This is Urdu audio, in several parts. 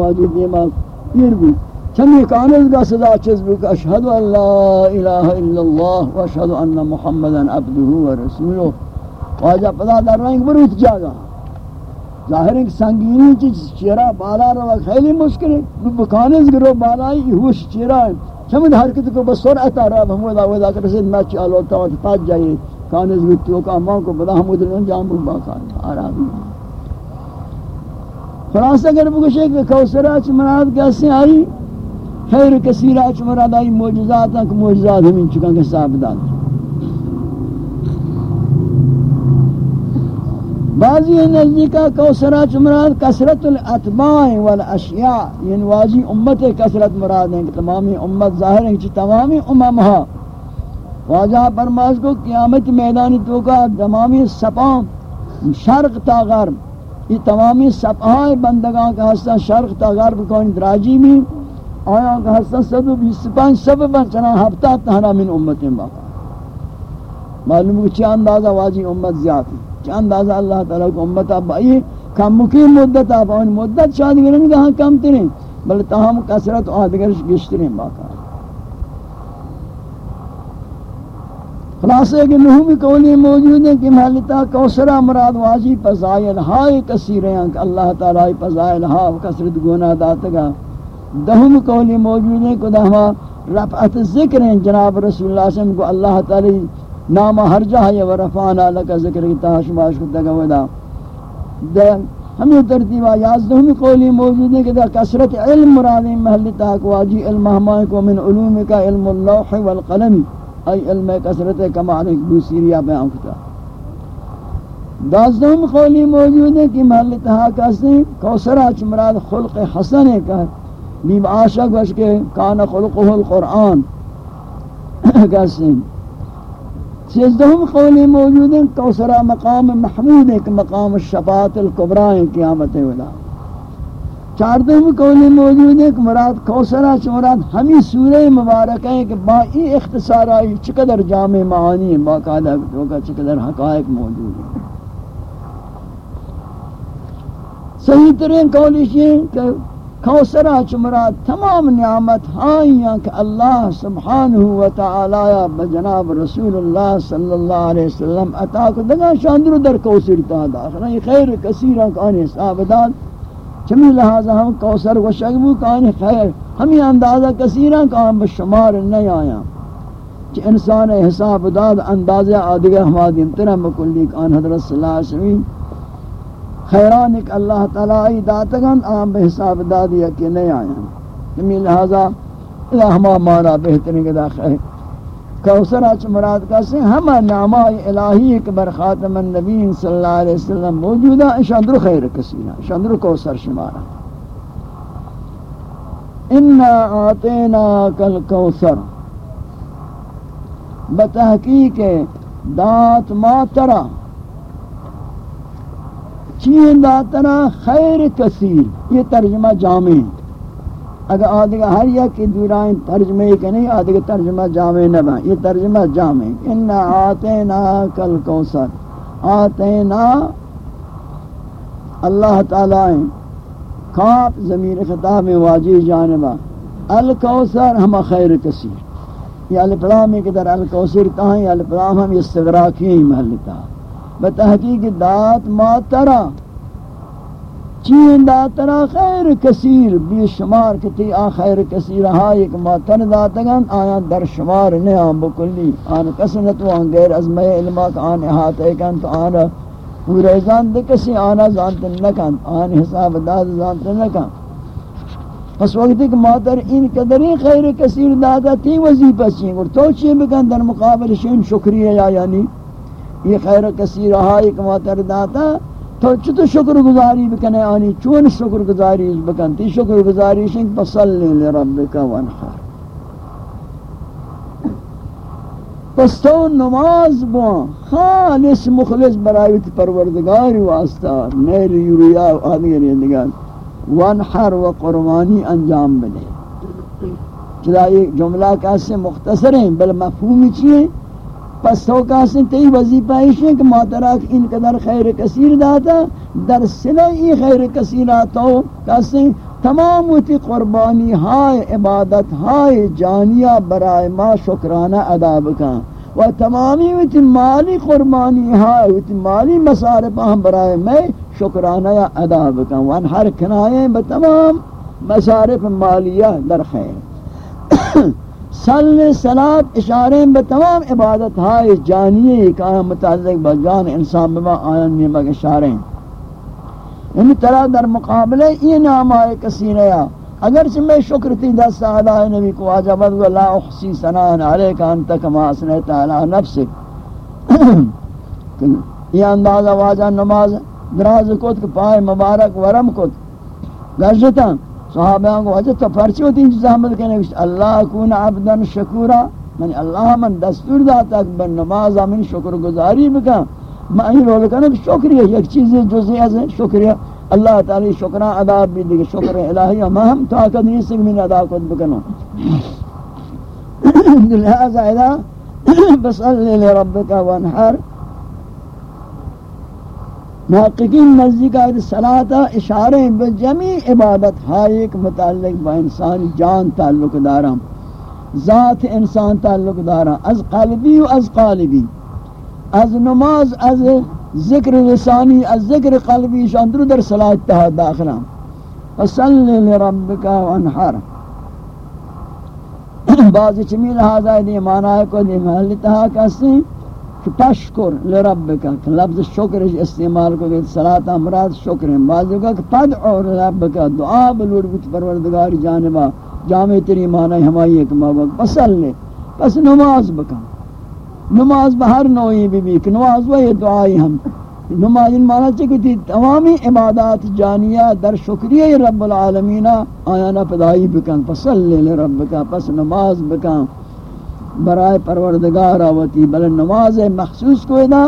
واجی دیما پیر بھی چمی کانز کا صدا چیز بھی کہ اشہد ان لا الہ الا اللہ و اشہد ان محمدا عبدہ و رسولہ۔ واجہ پدا در رنگ بروت جاگا۔ ظاہر ہے کہ سنگینی چیز چیرا بالا روا خیلی مشکل ہے۔ بکانز گرو بالائی ہوش چیرا ہے۔ چمد حرکت کو بس سرعت آ رہا ہم ودا ودا کر رسید میں چالو تا پاس جائیے کانز گتیو کا ماں کو بدا ہم ادھر انجام بھو باقا آرام خلاص اگر بکشے کہ کوسرہ چھ مراد کیسے آئی، خیر کثیرہ چھ مراد آئی موجزات ہیں کہ موجزات ہمیں چکا کہ صاحب داد. بعضی نزدیکا کوسرہ چھ مراد کسرت الاتباع والاشیاء یعنی واضی امت کسرت مراد ہیں کہ تمامی امت ظاہر ہیں کہ تمامی اممہا واجہ فرماز کو قیامت میدانی تو تمامی سپاں شرق تا غرب. یہ تمامی سپاہائے بندگاں کا حصہ شرق تا غرب کون دراجی میں، آیا کا حصہ سدو بیس پانچ سب چنا ہفتہ تہنا من امت باقا۔ معلوم ہے کہ چاند اندازہ واجی امت زیادہ چاند اندازہ اللہ تعالیٰ کو امت اب آئی کم مقیم مدت آپ ان مدت شاید گرن گا ہاں کم ترین بل تاہم کسرت آدگر گشترین باقا۔ خلاصے کہ نحومی قولی موجود ہیں کہ محلتا کوسرہ مراد واجی پزائل ہائی کثیر ہیں کہ اللہ تعالیٰ پزائل ہا کثرت گناہ داتگا دہم قولی موجود ہیں کہ ہما رفعت ذکر ہیں۔ جناب رسول اللہ صلی اللہ علیہ وسلم کو اللہ تعالی نام ہر جہاں ورفانا لکا ذکر کی تحشماش کو تگا ودا۔ ہمیں ترتیبہ یازدہم قولی موجود ہیں کہ دا کثرت علم مرادی محلتا کہ واجی علم ہمائیں کو من علوم کا علم اللوح والقلمی ای علم کثرت کمال دوسری بیان کتا دازدہم قولی موجود ہے کہ محل تہا کسی کوسرہ چمراد خلق حسن ہے کہ بیم عاشق وش کے کان خلقه القرآن کسی سیزدہم قولی موجود ہے کوسرہ مقام محمود ہے کہ مقام الشفاعت القبرہ ہے قیامت ولا چاردہم قولی موجود ہے کہ مراد کوسرہ چھ مراد ہمی سورہ مبارک ہے کہ با ای اختصار آئی چقدر جامع معانی باقاعدہ کا چقدر حقائق موجود ہے صحیح ترین قولی ہے کہ کوسرہ چھ مراد تمام نعمت ہائیاں کہ اللہ سبحانہ وتعالی بجناب رسول اللہ صلی اللہ علیہ وسلم عطا کو دگا شاندر در کوسر تا داخلہ یہ خیر کثیرہ کانی صاحب داد۔ چمی لہذا ہم کوسر و شگبو کانی خیر ہمیں اندازہ کثیرہ کام بشمار نہیں آیا۔ کہ انسان حساب داد، اندازہ آدھگا ہمادی انترہ بکلی کان حضرت صلی اللہ علیہ وسلم۔ خیران ایک اللہ تعالی داتگن آم بے حساب دادی کہ نہیں آیا۔ چمی لہذا الہ ہما مانا بہترین کے داخل کوثر اچ مراد کا سے ہم نامہ الہی کے بر خاتم النبی صلی اللہ علیہ وسلم موجودہ شاندر خیر کسینا شاندر کوثر شمارا انا اعطینا کل کوثر بتحقیق دات ما ترا چین داتنا خیر کثیر۔ یہ ترجمہ جامع اگر آدھگا ہر یک دورائیں ترجمہ ہی کہ نہیں آدھگا ترجمہ جامع نبا یہ ترجمہ جامع انہا آتینا کل کوسر آتینا اللہ تعالیٰ کاپ زمین خطاب واجی جانبا الکوسر ہم خیر کثیر۔ یہ الپلامی کے در الکوسر کہاں یہ الپلام ہم استغراقی ہی محلتا بتحقیق دات ما ترہ چین داتنا خیر کثیر بی شمار کتی آن خیر کثیر ہائی ایک ماتن داتگن آیان در شمار نیام بکلی۔ آن کسنت وان غیر از میں علمات آن احاطے کن تو آن پورے زاند کسی آنا زانتن نکن، آن حساب داد زانتن نکن۔ پس وقتی کہ ماتر این قدری خیر کثیر داتا تی وظیفہ چین، اور تو چین بکن در مقابل شین شکریہ یا یعنی یہ خیر کثیر ہائی ایک ماتر داتا تو چطور شکر گزاری بکنے آنی؟ چون شکر گزاری بکن؟ تی شکر گزاری شنگ پسلی لربکا وانحر پس تو نماز با خالص مخلص برایت پروردگاری واسطہ نیل یوریا آدگر یدگار یعنی وانحر و قربانی انجام بنے چلا یہ جملہ کیسے مختصر ہیں؟ بل مفہومی چیئے؟ پس تو کاسن تی وظیفہ ایش ہے کہ ماتراک ان قدر خیر کثیر داتا، در سلہ خیر کثیر تو کاسن تمام وتی قربانی ہائے، عبادت ہائے، جانیہ برائے ما شکرانہ ادا بکن و تمامی وتی مالی قربانی ہائے وتی مالی مصارف ہم برائے میں شکرانہ ادا بکن وان ہر کنائیں بتمام مصارف مالیہ در خیر۔ صلی صلات اشارے بتمام عبادت ہائے جانیہ کا متعلق بجان انسان بما آیان نمک اشارے یعنی ترا در مقابلے یہ نام آئے کسی نیا اگر سے میں شکر تھی دست علیہ نبی کو آجابت و لا احسی سنان علیکہ انتا کما اسنیتا علی نفسک۔ یہ اندازہ واجہ نماز دراز کت، پائے مبارک ورم کت۔ گرجتا صحابیان کو حضرت پرچی ہوتی ہیں زحمت کہنے اللہ کون عبدا شکورا؟ من اللہ من دستور داتا کہ بن نماز من شکر گزاری بکا معنی رول کرنے کہ شکریہ، یک چیز جزئی از شکریہ۔ اللہ تعالی شکران ادا بھی دیکھ شکر الہی ما ہم طاقت نہیں سکھ من ادا کت بکنو لہذا اذا بسأل لربک وانحر محققین نزدیک آئیت صلاة، اشارے بجمی عبادت ہائیک متعلق با انسان جان تعلق دارا ذات انسان تعلق دارا از قلبی و از قالبی، از نماز، از ذکر لسانی، از ذکر قلبی شاندر در صلاة تہا داخلہ فصلی لربک وانحر بعضی چمی لہذا دی، معنی کو دی محل تہا کسی کہ پشکر لربکا کہ لفظ شکر استعمال کو کہ صلاة امراض شکر ہیں۔ بعضی کا کہ پدعو لربکا دعا بلور بت پروردگاری جانبا، جامع تری معنی ہمائی ایک مابق پسل پس نماز بکا۔ نماز بہر نوعی بھی بھی، کہ نماز وہ یہ دعائی ہم۔ نماز ان معنی چکے تھی، تمامی عبادات جانیہ در شکریہ رب العالمین آیانا پدائی بکن پسل لے لربکا پس نماز بکن۔ برائے پروردگار آوتی بل نماز مخصوص کو ادا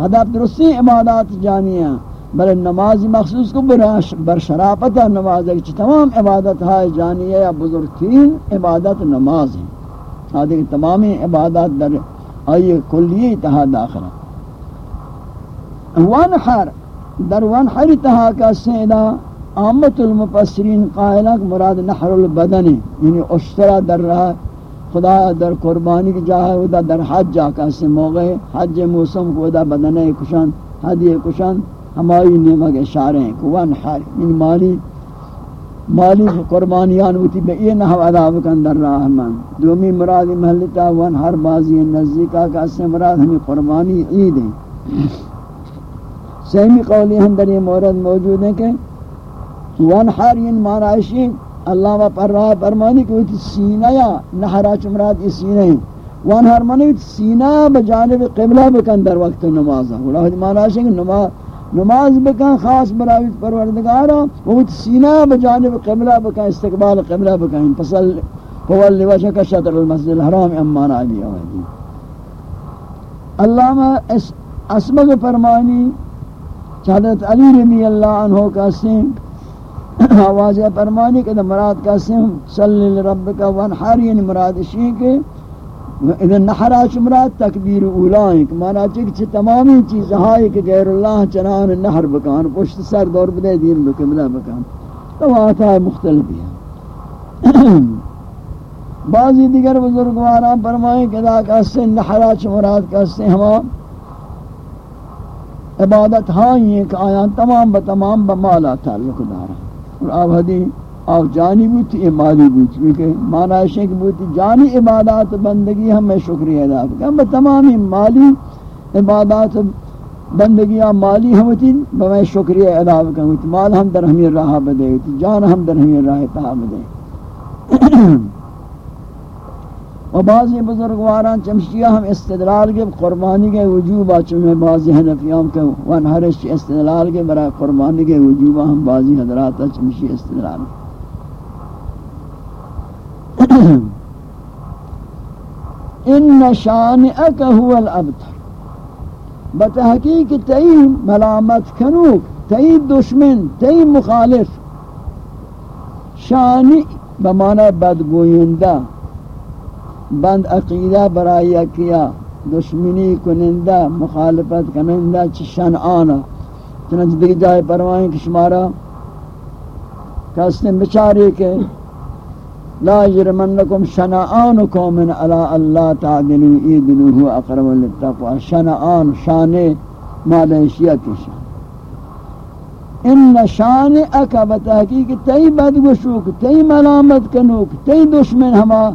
ہدف درستی عبادات جانیہ بل نماز مخصوص کو بر شرافت نماز ہے تمام عبادت ہے جانیہ یا بزرگترین عبادت نماز ہے حاضر تمامی عبادات در آئی کلیہ تہا داخلہ ونحر در ونحر تہا کا سیدہ آمت المفسرین قائلہ مراد نحر البدن یعنی اشترا در رہا خدا در قربانی کی جاہے ودا در حج جا کا سے موقع حج موسم کو ودا بدنے کشان ہدیے کشان۔ ہماری نعمت اشارے ہیں کہ ون حال ان یعنی مالی مالی قربانیان ہوتی بے یہ نحو ادا بکن در راہ من۔ دومی مراد محلتا ون ہر بازی نزدیکا کا سے مراد ہمیں قربانی عید ہیں سہمی قولی ہم در یہ مورد موجود ہیں کہ ون ہر ان معنی اللہ و پر رہا فرمانی کہ وہ سینہ یا نہرا چمرات یہ سینہ ہیں۔ وان ہر منی سینہ بجانب قبلہ بکن در وقت نماز اللہ معنی ہے کہ نماز نماز بکن خاص براوی پروردگارا، وہ سینہ بجانب قبلہ بکن، استقبال قبلہ بکن۔ فصل فولی وجهك شطر المسجد الحرام امان علی آوازی علامہ اسمگ فرمانی، حضرت علی رضی اللہ عنہ کا سیم آواز فرمانی کہ مراد کا سیم صلی لربک وانحر یعنی مراد شیئے کہ اذن نحرا مراد تکبیر اولائیں، کہ مانا چکہ تمامی چیز ہائی کہ غیر اللہ چنان نحر بکان، پشت سر دور بدے دین بکملہ بکان تو آتا ہے مختلف ہے بعضی دیگر بزرگواران فرمائیں کہ دا کہستے نحرا مراد کہستے ہما عبادت ہائی ہیں کہ آیان تمام بتمام بمالا تعلق دارا. اور آب حدیث اور جانی بوتی یہ بوتی کیونکہ معنی ہے بوتی جانی عبادات بندگی ہمیں شکریہ ادا کریں ہم تمامی مالی عبادات بندگی مالی ہوتی بہت شکریہ ادا کریں مال ہم در ہمیں راہ بدے، جان ہم در ہمیں راہ تاہ بدے. و بعضی بزرگواران چمشیہ ہم استدلال کے قربانی کے وجوبہ چمیں بعضی حنفیان کے ونہرش استدلال کے برای قربانی کے وجوبہ ہم بعضی حضرات چمشی استدلال کے ان شانئک هو الابتر۔ بتحقیق تئی ملامت کنوک تئی دشمن، تئی مخالف۔ شانی بمعنی بدگویندہ بند عقیدہ برای کیا دشمنی کنندہ، مخالفت کنندہ چشن آنا۔ چنانچہ دیکھ جائے پروائیں کہ شمارا کسنے بچارے کے لا جرمنکم شنعان قوم علی اللہ تعدلو ایدلو ہوا اقرب للتقوى شنعان شانے مالیشیہ کی شان۔ ان شان اکا بتحقیق تی بدگشوک تی ملامت کنوک تی دشمن ہما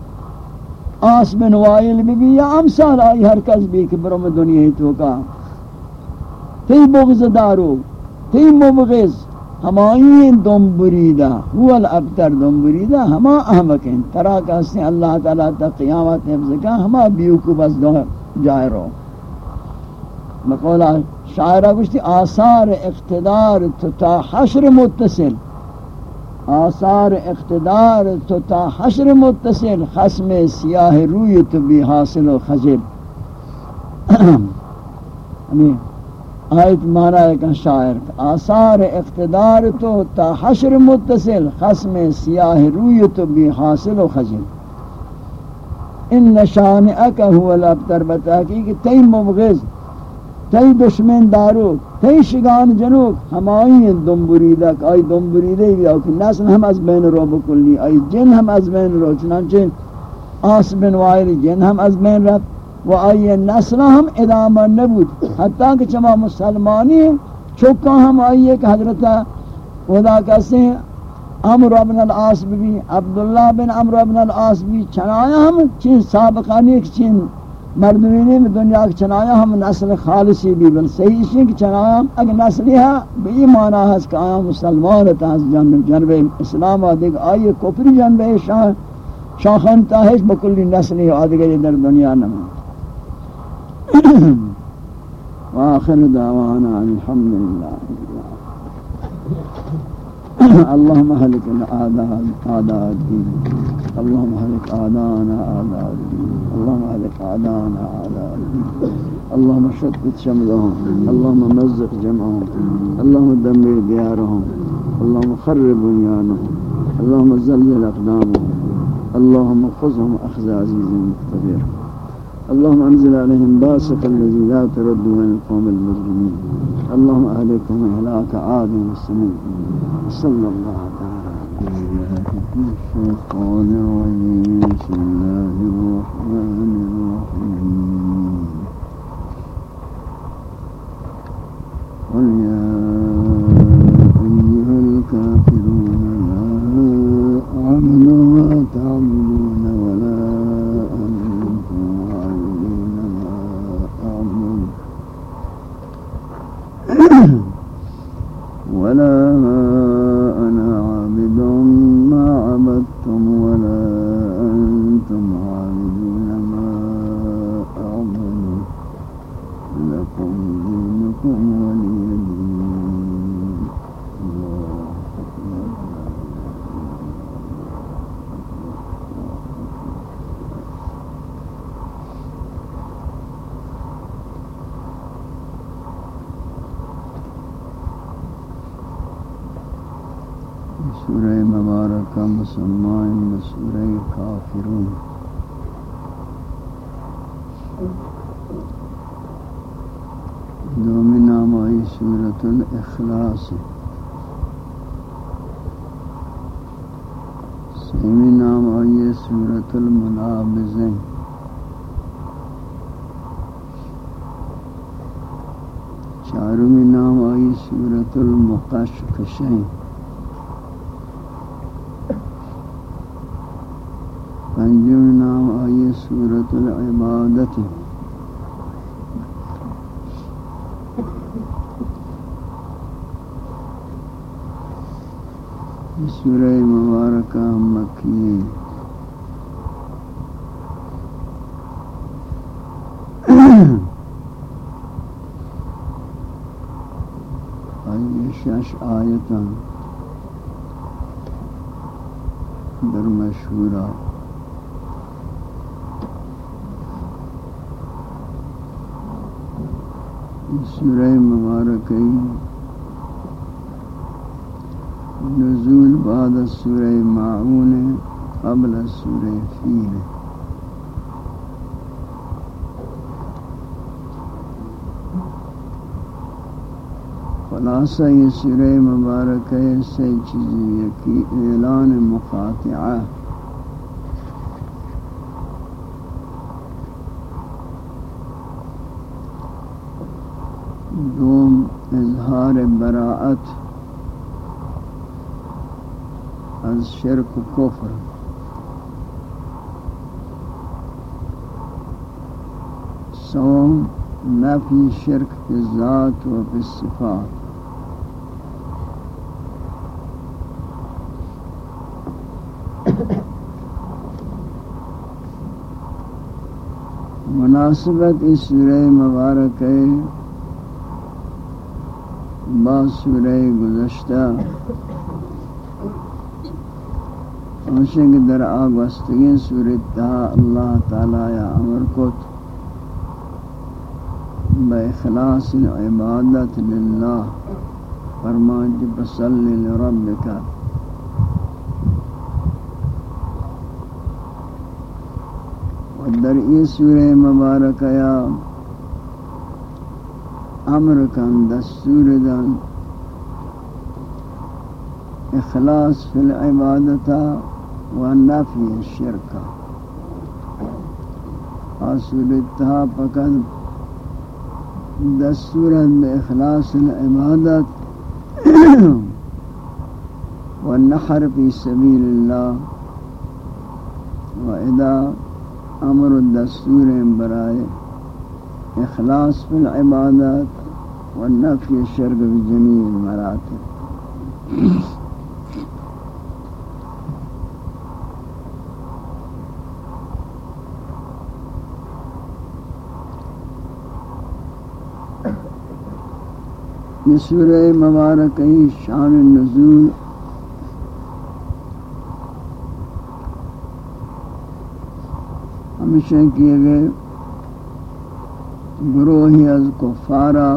آس بن وائل بھی بھی یا امثال آئی ہر کس بھی کہ برم دنیا ہی تو کا۔ تی بغض دارو، تی مبغض ہمائی دم بریدہ هو الابتر دم بریدہ، ہما احمق ہیں۔ ترا کہتے ہیں اللہ تعالیٰ تا قیامت حفظ کا ہما بیوکو بس دو جائے رو۔ مقولہ شاعرہ گوشتی آثار اقتدار تو تا حشر متصل۔ آثار اقتدار تو تا حشر متصل، خسم سیاہ روی تو بھی حاصل و خجب یعنی آیت مانا ہے کہ شاعر آثار اقتدار تو تا حشر متصل، خسم سیاہ روی تو بھی حاصل و خجب ان نشان اکا هو الابتر بتاکی کہ تی مبغض تی دشمن دارو تی شگان جنوک ہمائی دم بریدہ آئی دم بریدہ بھی آئی نسل ہم از بین رو بکلی آئی جن ہم از بین رو، چنانچہ آس بن وائر جن ہم از بین رب و آئی نسل ہم ادامہ نبود، حتیٰ کہ چما مسلمانی چکا ہم آئی کہ حضرت خدا کہتے ہیں عمر ابن العاص بھی، عبداللہ بن عمر ابن العاص بھی، چنایا ہم، چین سابقانی چین مردمینی میں دنیا کی چنایا ہم نسل خالصی بھی بل صحیح اسی کی چنایا ہم اگر نسلی ہے بئی معنی ہے کہ آیا مسلمان تا جنب جنب اسلام آدھگ آئی کفری جنب شاہ شاخان تاہش بکلی نسلی آدھگر در دنیا نمان وآخر دعوانا الحمدللہ اللهم اهلك الاعداء اعداء الدين اللهم اهلك أعداءنا اعداء الدين اللهم اهلك أعداءنا اعداء الدين اللهم شتت شملهم اللهم مزق جمعهم اللهم دمر ديارهم اللهم خرب بنيانهم اللهم زلزل أقدامهم اللهم خذهم أخذ عزيز مقتدر. اللهم انزل عليهم باسق الذي لا ترد من القوم المجرمين اللهم اهلكهم اهلاك عاد والسنين صلى الله تعالى الشيطان الرجيم بسم الله الرحمن الرحيم قل يا أيها الكافرون لا ما ولا أنتم ما ولا سورہ مبارکہ مسلمان سورہ کافرون۔ دومی نام آئی سورة الاخلاص۔ سیمی نام آئی سورة المنابزین چارمی نام آئی سورة المقشقشین في العبادة سورة مباركة مكية. شش آیتان در مشهورات. سورہ مبارکہ نزول بعد سورہ معون قبل سورہ فیل۔ خلاصہ یہ سورہ مبارک سے چیزیں کی اعلان مقاطعہ دوم اظہار براعت از شرک و کفر. سوم، نفی شرک پی ذات و پی صفات. مناسبت اس سورہ مبارک ہے با سورہ گزشتہ ہمشنگ در آگ وستگین سورت تہا اللہ تعالی یا امر کت بإخلاص العبادة لله فرمان جب صلی لربك ودر ای سورہ مبارکہ یا امر کن دستور دن اخلاص فی العبادتا و نفی الشرکہ آسورتها پکد دستورا بإخلاص العبادة والنحر في سبيل الله وإذا أمر الدستور برائے اخلاص في العبادات والنفي الشرق بجميع المراتب. یہ سورہ مبارک شان نزول ہمیشہ کیے گئے گروہی از کفارا.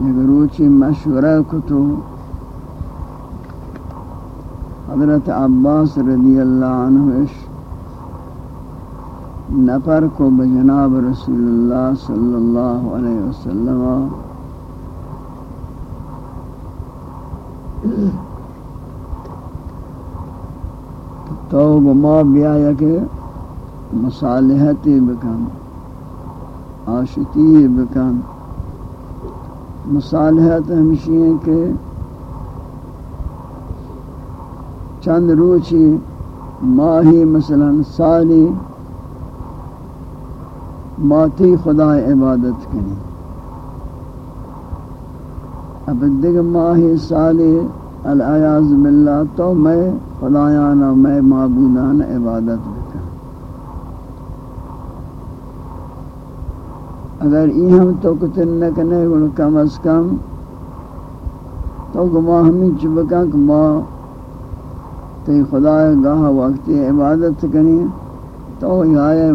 یہ روچی مشورہ کتو. حضرت عباس رضی اللہ عنہ نفر کو بجناب رسول اللہ صلی اللہ علیہ وسلم تو گما بیا کہ مصالحتی بکن آشتی بکن. مصالحت ہمشی ہیں کہ چند روچی، ماہی مثلا سالی ماتی خدا عبادت کریں اب دیکھ ماہ سالی العیاض باللہ، تو میں خدایانا میں معبودان عبادت بکن اگر ای ہم تو کتن نکنے گن کم از کم، تو گما ہمیں چبکا کہ ما تی خدا گاہ وقتی عبادت کریں، تو یہ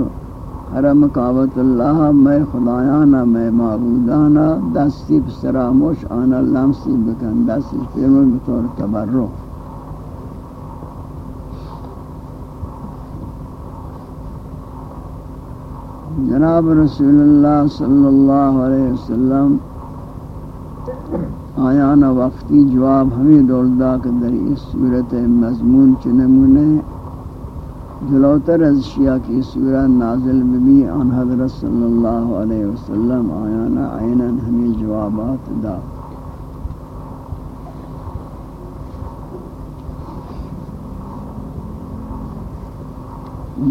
حرم کعبت اللہ میں خدایانا میں معبودانا دستی بسراموش آنا لمسی بکن، دستی پیرمون بطور تبرو جناب رسول اللہ صلی اللہ علیہ وسلم آیانا وقتی جواب ہمیں دولدہ کہ در اس صورت مضمون چنمونے جلوتر از شیعہ کی سورہ نازل بھی آن حضرت صلی اللہ علیہ وسلم آیانا عیناً ہمیں جوابات دا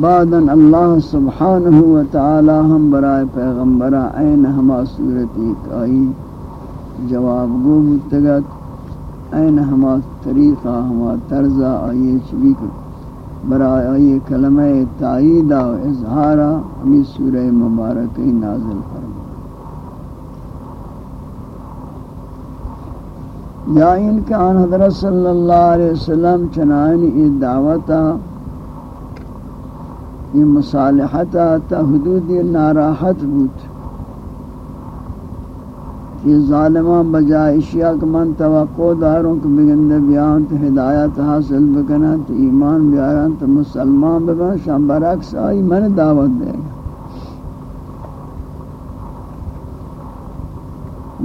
بعدن اللہ سبحانہ و تعالی ہم برائے پیغمبرہ عین ہما صورتی کائی جواب گو متگت عین ہما طریقہ، ہما طرزہ آئیے چوی کر برای کلمہ تائید و اظہار ہمیں سورہ مبارک نازل فرما یا ان کے آن حضرت صلی اللہ علیہ وسلم چنائن یہ دعوتا یہ مصالحتا تا حدود ناراحت بود۔ یہ ظالمان بجائے اشیاء کہ من توقع داروں کہ بگندے بیان تو ہدایت حاصل بکنا تو ایمان بیاران تو مسلمان بکنا شام برعکس آئی من دعوت دے۔ گا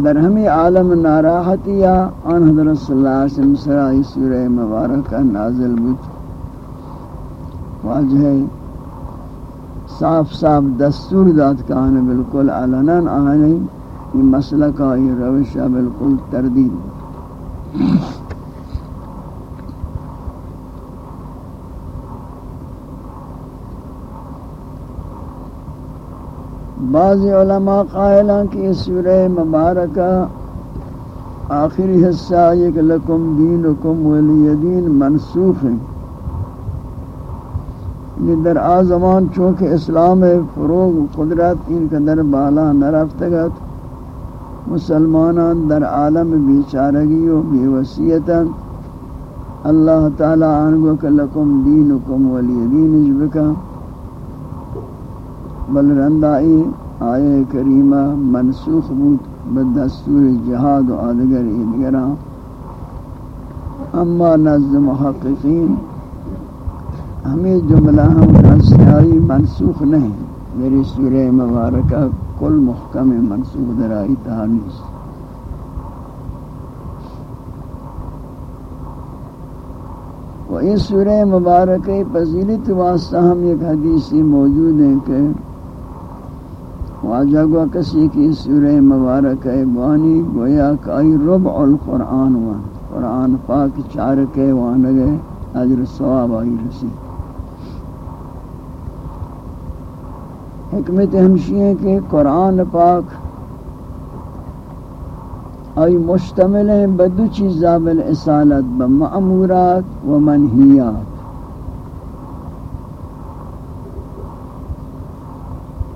در ہمی عالم ناراحتی یا آن حضرت صلی اللہ علیہ وسلم سرائی سورہ مبارکہ نازل بود۔ واجہ صاف صاف دستور داد کہانے بالکل علنان آنے یہ مسئلہ کا یہ روشہ بالکل تردید بعض علماء قائلان کہ سورہ مبارکہ آخری حصہ ایک لکم دینکم ولی دین منسوخ ہے یہ در آزمان چونکہ اسلام فروغ قدرت ان کا در بالا نرفتگت مسلمانان در عالم بیچارگی و بیوسیتا اللہ تعالی عنگو کہ لکم دینکم ولی دین جبکا بل رندائی آئے کریمہ منسوخ بود بدستور جہاد و آدگر ایدگران۔ اما نزد محققین ہمیں جملہ ہم رسیائی منسوخ نہیں۔ میری سورہ مبارکہ کل محکم منسوخ درائی تحانیس و اس سورہ مبارکہ پذیلت واسطہ ہم ایک حدیثی موجود ہیں کہ واجہ گوا کسی کی سورہ مبارک بانی گویا کئی ربع القرآن وان۔ قرآن پاک چار کے وانگے اجر ثواب آئی رسی حکمت ہمشی ہے کہ قرآن پاک آئی مشتمل ہیں بدو چیزا بالعصالت بمعمورات و منحیات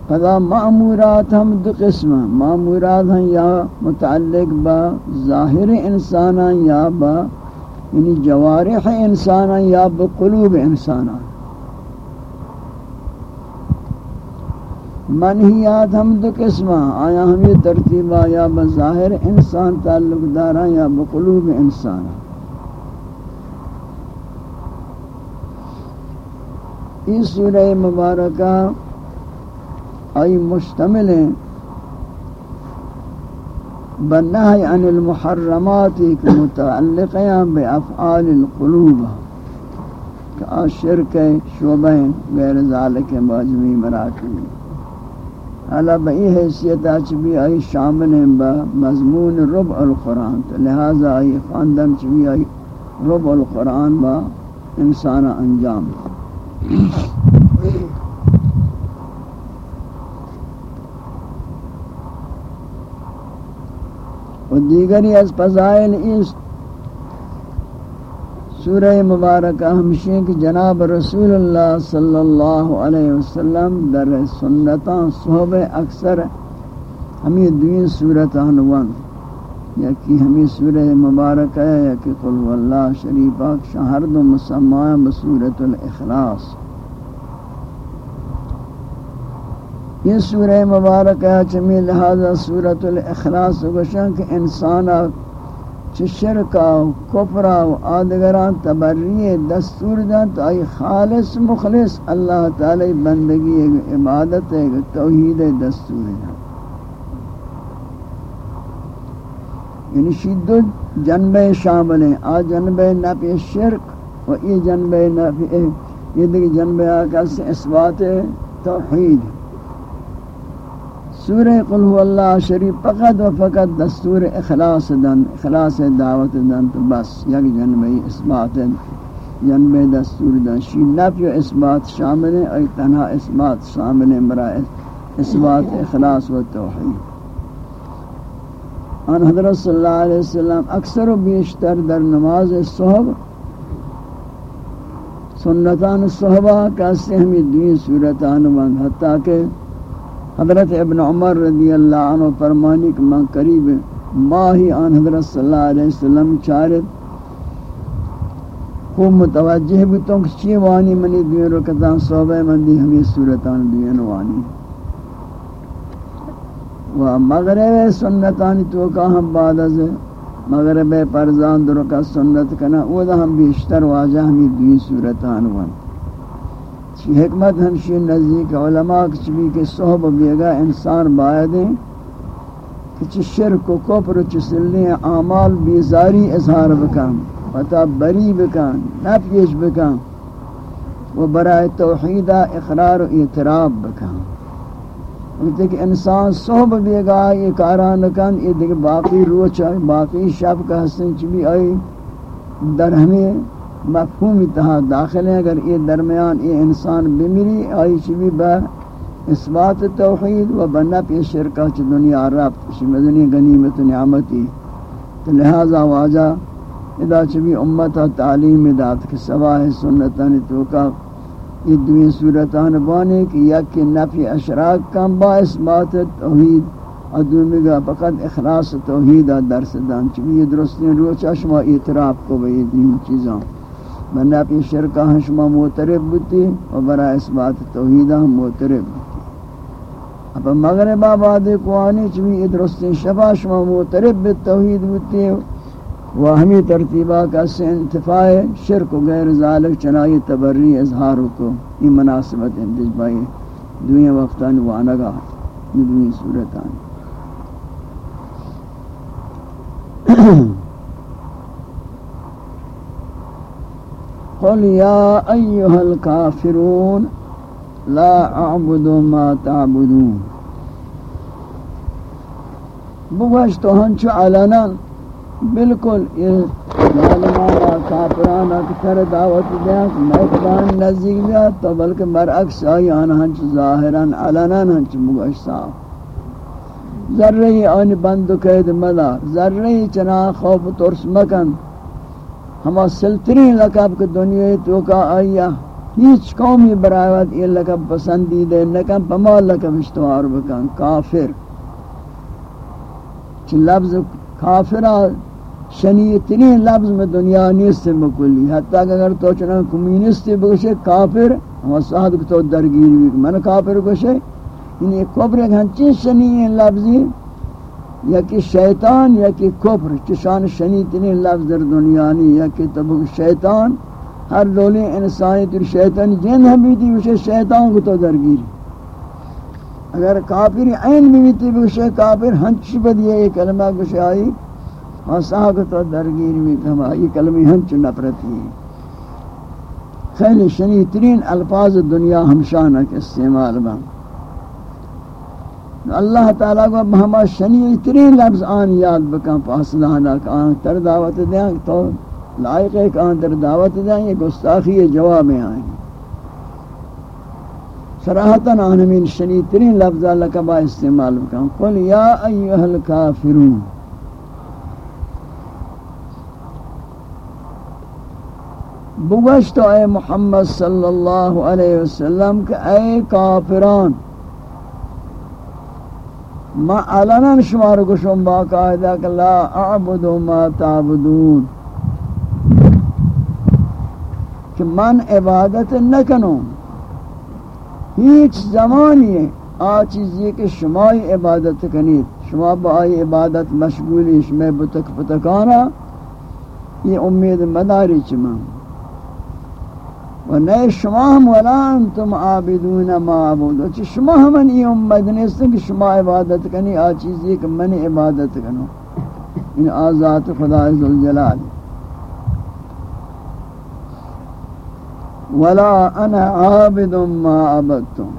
فضا معمورات ہم دو قسم معمورات ہیں یا متعلق با ظاہر انسانا یا با یعنی جوارح انسانا یا با قلوب انسانا منحیات ہم دو قسم آیا ہم یہ ترتیبہ یا با ظاہر انسان تعلق دارا یا با قلوب انسانا اس سورہ مبارکہ ای مشتمل ہیں۔ بنہی عن المحرمات کے متعلق ہیں بے افعال القلوب۔ کہ شرک شعبہ غیر ذالک باجمی مراکب حالا بئی حیثیت چبی آئی شامل ہیں با مضمون ربع القرآن. تو لہذا آئی خاندن چبی آئی ربع القرآن با انسان انجام و دیگری از فضائل اس سورہ مبارکہ ہمشہ کہ جناب رسول اللہ صلی اللہ علیہ وسلم در سنتاں صحبہ اکثر ہمیں دوین صورتان ون یکی ہمیں سورہ مبارکہ یکی قل واللہ شریفہ شہرد و مسمع بسورت الاخلاص یہ سورہ مبارکہ چمی لہذا سورة الاخلاص گوشن کہ انسانا چھ شرکا و کفرا و آدگران تبری دستور دن تو آئی خالص مخلص اللہ تعالی بندگی ایک عبادت ہے، توحید دستور دن یعنی شید جنبے شامل ہیں، آ جنبے نفی شرک و ای جنبے نفی یہ دیکھ جنبے آکا سے اثبات توحید۔ سورہ قل هو اللہ شریف فقط و فقط دستور اخلاص دن، اخلاص دعوت دن تو بس یک جنبی اثبات جنبی دستور دن. شی نفی و اثبات شامل ہیں اور تنہا اثبات شامل ہیں برای اثبات، اخلاص و توحید. ان حضرت صلی اللہ علیہ وسلم اکثر و بیشتر در نماز صحب، سنتان صحبہ کہتے ہیں ہمیں دین صورتان بند حتیٰ کہ حضرت ابن عمر رضی اللہ عنہ فرمانی کہ میں قریب ماہی آن حضرت صلی اللہ علیہ وسلم چارت خوب متوجہ بھی تو چی وانی منی دوین رکتان صحبہ مندی ہمیں صورتان دوین وانی و مغرب سنتانی تو کا ہم بعد از مغرب پرزان درکا سنت کنا او دا ہم بیشتر واجہ ہمیں دوین صورتان وانی حکمت ہمشی نزدیک علماء کچھ بھی کہ صحب بیگا انسان باید ہیں چی شرک و کفر و چی اعمال بیزاری اظہار بکن و بری بکن نفیش بکن، و برای توحید اقرار و اعتراف بکن۔ وقتی کہ انسان صحب بیگا یہ کاران کن یہ دیکھ باقی روچ آئی باقی شب کا حسن چی آئی، در ہمیں مفہوم اتحا داخل ہے اگر یہ درمیان یہ انسان بمیری آئی چی با اثبات توحید و بنفی شرکہ چی دنیا رفت چی مدنی غنیمت نعمتی۔ تو لہذا واجہ، ادا چبی امتا تعلیم دات کہ سواہ سنتانی توکا یہ دوئی صورتان بانے کہ یک نفی اشراک کم با اثبات توحید۔ اور گا فقط اخلاص توحید درس دان چبی یہ درستی روچا شما اعتراف کو بئی دین چیزاں۔ بنفی شرکہ شما موترب بودتی و برا اثبات توحیدہ موترب بودتی اب مغرب آباد کوانی چمی ادرست شفا شما موترب بالتوحید بودتی و ہمی ترتیبہ کا سے انتفاع شرک و غیر ذالک چنائی تبری اظہار کو۔ یہ مناسبت اندج بائی دوئیں وقتان وانگا دوئیں صورتان قل یا ایوہ الكافرون لا اعبد ما تعبدون. بگوش تو ہنچو علنا بالکل یہ ظالمانا کافرانا کتر دعوت دیا میں خدان نزدیک دیا تو بلکہ برعکس آئی آنا ہنچ ظاہران علنا ہنچ بگوش صاحب ذرہی آنی بند قید مدا ذرہی چنا خوف ترس مکن ہما سلطرین لقب کے دنیا تو کا آئیہ ہیچ قومی برایت یہ لکب پسندیدے نکم پما لکب اشتوار بکن، کافر۔ چھ لفظ کافرہ شنیتنی لفظ میں دنیا نیست بکلی، حتیٰ کہ اگر تو چنان کمیونستی بکشے، کافر ہم صاحب کو تو درگیری بھی من کافر کشے یعنی کفر ایک ہنچی شنی لفظی یا کہ شیطان یا کہ کفر چشان شنیتنی لفظ در دنیا نی، یا تبک شیطان، ہر دولی انسانی تر شیطانی جن ہمی تھی وشے شیطان کو تو درگیری اگر کافر عین بھی تھی وشے، کافر ہنچ بدیے یہ کلمہ کچھ آئی ہاں کو تو درگیری بھی کما یہ کلمہ ہنچ نفرتی خیلی شنی الفاظ دنیا ہمشانہ کے استعمال با اللہ تعالیٰ کو ہما شنی ترین لفظ آن یاد بکن پاسدانا کہ آن تر دعوت دیں تو لائق ہے کہ در دعوت دیں، یہ گستاخی جواب میں آئیں صراحتاً آنمین شنید ترین لفظ اللہ کا با استعمال بکن۔ قل یا ایوہ الكافرون بگشت اے محمد صلی اللہ علیہ وسلم کہ اے کافران ما علنا شمار گشم باقاعدہ کہ لا اعبد ما تعبدون. کہ من عبادت نہ کنوں ہیچ زمانی آ چیز یہ کہ شما عبادت کنید. شما با آئی عبادت مشغولی شما بتک پتکانا. یہ امید مداری چما و نئے شما ہم ولا انتم عابدون ما عبودو چی شما ہمن یہ امید نیستن کہ شما عبادت کنی، آ چیز یہ کہ من عبادت کنوں ان آزات خدا عزالجلال ولا انا عابد ما عبدتم.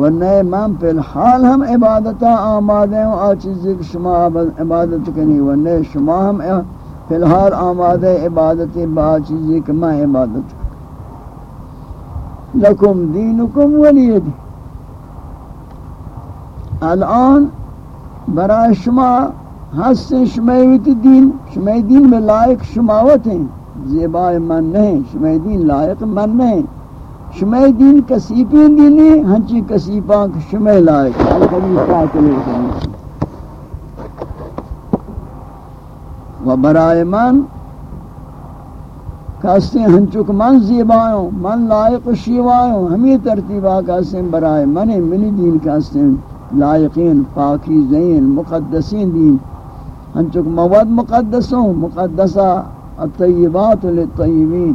ورنہ من فی الحال ہم عبادتا آمادے ہوں، آ چیزی کہ شما عبادت کنی. ورنہ شما ہم فی الحال آمادے، عبادتی با چیزی کہ میں عبادت کنی لکم دینکم ولی دی. الان برای شما ہستیں شمایویت دین شمای دین میں لائق شماوت ہیں زیبا من نہیں شمع دین لائق من نہیں شمع دین کسیپی دینی ہنچی کسیپاں شمع لائق و برائے من کہتے ہنچک من زیبایوں من لائق شیوایوں ہمیں ترتیبہ کہتے برائے من منی دین کہتے لائقین پاکی زین مقدسین دین۔ ہنچک مواد مقدسوں مقدسہ الطیبات للطیبین۔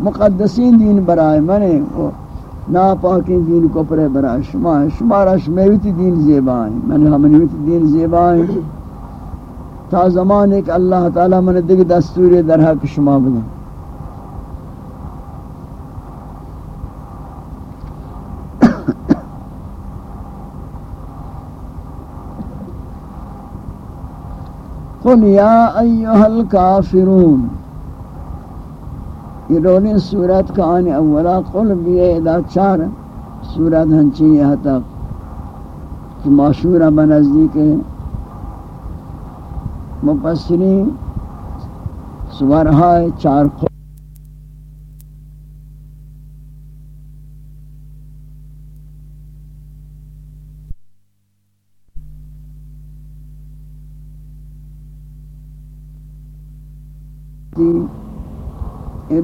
مقدسین دین برائے منے ناپاکی دین کو پرے برا شما ہے شما را شمیوتی دین زیبا ہے میں دین زیبا ہے تا زمان ایک اللہ تعالی من دیکھ دستوری در حق شما بدن قل یا ایوہ الكافرون یہ رولین سورت کا آنے اولا قل بیئے دا چار سورت ہنچی یہاں تک معشورہ بنزدیک مفسرین سورہ چار قل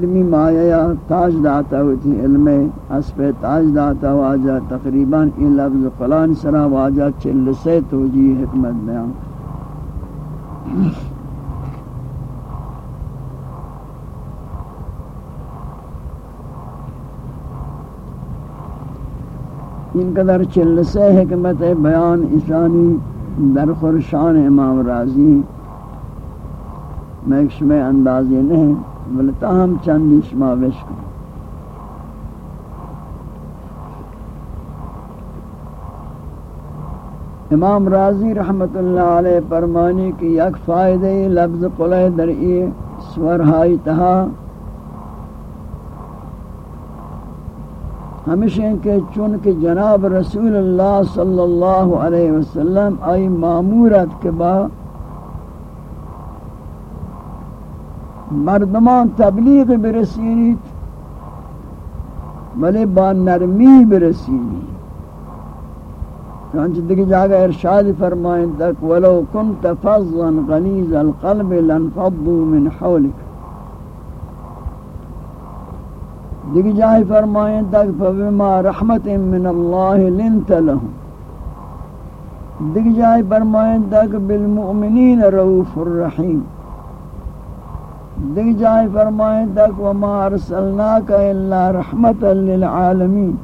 علمی مایا تاج داتا ہوتی علم حسب تاج داتا واجہ، تقریباً این لفظ فلان سرا واجہ چل سے توجی حکمت بیان۔ ان قدر چل سے حکمت بیان اسانی در خورشان امام راضی میں ایک شمع اندازی نہیں۔ بلتا ہم چند شما وشک امام راضی رحمت اللہ علیہ فرمانی کی یک فائدہ لفظ قلع در ای سورہائی تہا۔ ہمیشہ کہ چونکہ جناب رسول اللہ صلی اللہ علیہ وسلم آئی معمورت کے بعد مردمان تبلیغ برسینید. ولی با نرمی برسینید. چنانچہ دیکھ جاگہ ارشاد فرمائیں تک ولو کنت فضا غلیظ القلب لنفضوا من حولک. دیکھ جاگہ فرمائیں تک فبما رحمت من اللہ لنت لهم. دیکھ جاگہ فرمائیں تک بالمؤمنین رؤوف الرحیم دیکھ جائے فرمائیں تک وما ارسلناک الا رحمتا للعالمین۔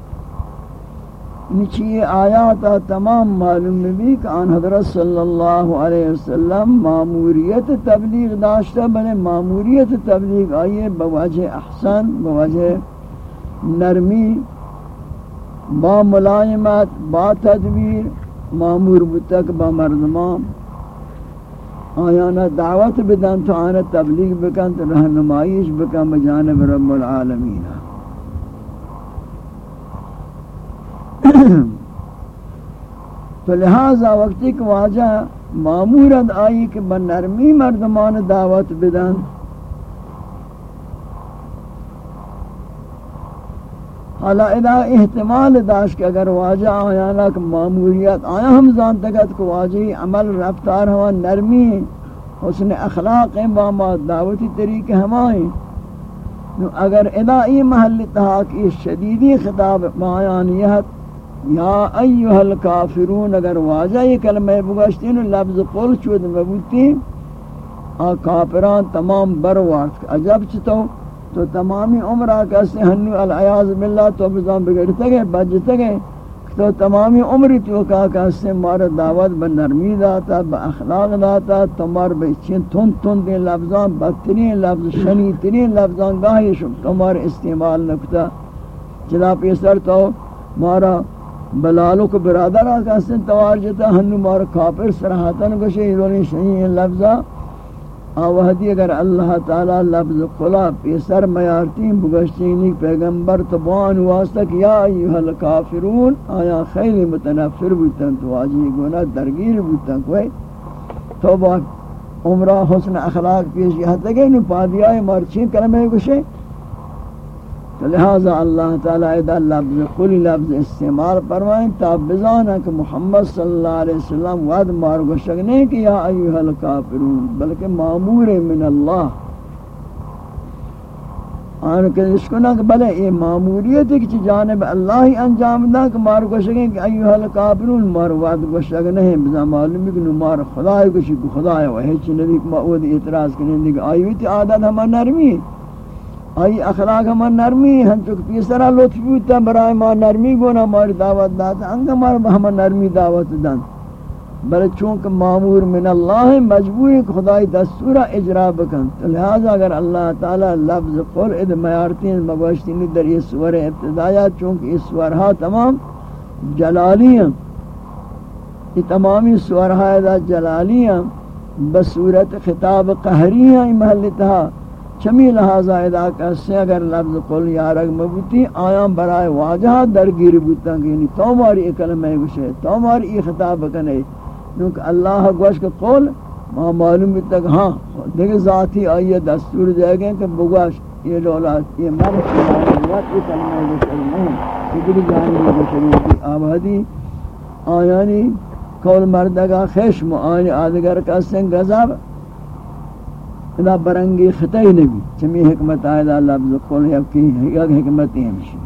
یعنی نیچی آیات تمام معلوم بھی کہ آن حضرت صلی اللہ علیہ وسلم معموریت تبلیغ داشتا بلے معموریت تبلیغ آئیے بواجہ احسن بواجہ نرمی، با ملائمت، با تدبیر معمور بتک، با مردمان۔ آیانا دعوت بدن، تو آنا تبلیغ بکن، تو رہنمائیش بکن بجانب رب العالمین. تو لہذا وقتی کہ واجہ معمورت آئی کہ بنرمی مردمان دعوت بدن حالا ادا احتمال داشت کہ اگر واجہ آیانا کہ معمولیت آیا ہم زانتگت کہ واجہی عمل رفتار ہوا نرمی، حسن اخلاق ہیں باما دعوتی طریقے ہمائیں نو اگر ادا ای محل تحاک اس شدیدی خطاب معایانیت یا ایوہ الکافرون، اگر واجہ یہ کلمہ بگشتین لفظ قول چود مبوتی آ کافران تمام بروارد عجب چطو تو تمامی عمرہ کسی ہنو العیاض باللہ تو بزان بگڑتے گئے بجتے گئے۔ تو تمامی عمری تو کہا کسی مارا دعوت بنرمی داتا با اخلاق داتا، تمہار بچین تن تن دین لفظان، بدترین لفظ شنی ترین لفظان، گاہی شم تمہار استعمال نکتا چلا پیسر تو مارا بلالو کو برادر آکا سن توار جتا، ہنو مارا کافر سرحاتن گوشے، یہ شنی لفظان آوہدی اگر اللہ تعالی لفظ قلا پیسر میارتین بگشتینی پیغمبر تبان واسطہ کہ یا ایوہ الکافرون، آیا خیلی متنفر بودتن تو آجی گونا درگیر بودتن کوئی؟ تو با عمرہ حسن اخلاق پیش یہ حتی گئی نو پادیائی مرچین کلمہ گوشے لہذا اللہ تعالی ادا لفظ قلی لفظ استعمال فرمائیں تا بزانا کہ محمد صلی اللہ علیہ وسلم ود مارگو شگنے کہ یا ایوہ الکافرون، بلکہ معمور من اللہ۔ آن کہ اس کو نہ کہ بلے یہ معموریت ہے کہ جانب اللہ ہی انجام دا کہ مار کو شگیں کہ ایوہ الکافرون، مار وعد کو شگنے ہیں بزا معلوم کہ مار خدا ہے کہ خدا ہے وہ ہے چھ نبی کو اعتراض کرنے دیکھ آئیوی تی عادت ہمیں نرمی ہے۔ آئی اخلاق ہم نرمی ہم چک پیسرا لطف بیتا برای ما نرمی گونا، ماری دعوت داتا انگا مار ہم نرمی دعوت دن بلے چونکہ معمور من اللہ مجبوری خدای دستورہ اجرا بکن۔ لہذا اگر اللہ تعالی لفظ قل اد میارتین مگوشتینی در یہ سور ابتدایا، چونکہ یہ سورہا تمام جلالی ہیں۔ یہ تمامی سورہا دا جلالی ہیں۔ بصورت خطاب قہری ہیں محل تہا۔ چمی لہذا ادا کسے اگر لفظ قل یارک مبوتی آیاں برائے واجہ درگیر بوتا کہ یعنی تو ماری کلمہ گوشے، تو ماری ای خطاب بکنے کیونکہ اللہ گوش کے قول ما معلوم بھی تک ہاں دیکھ ذاتی آئیے دستور جائے گئے کہ بگوش، یہ لولاد یہ مرد چلائے یہ کلمہ گوشے نہیں یہ جانبی گوشے کی آبادی، آیانی، قول مردگا خشم آیانی آدگر کا سنگ غذاب ادا برنگی خطائی نبی. چمی حکمت آئے دا لفظ قول یکی حکمت ہی ہمشی.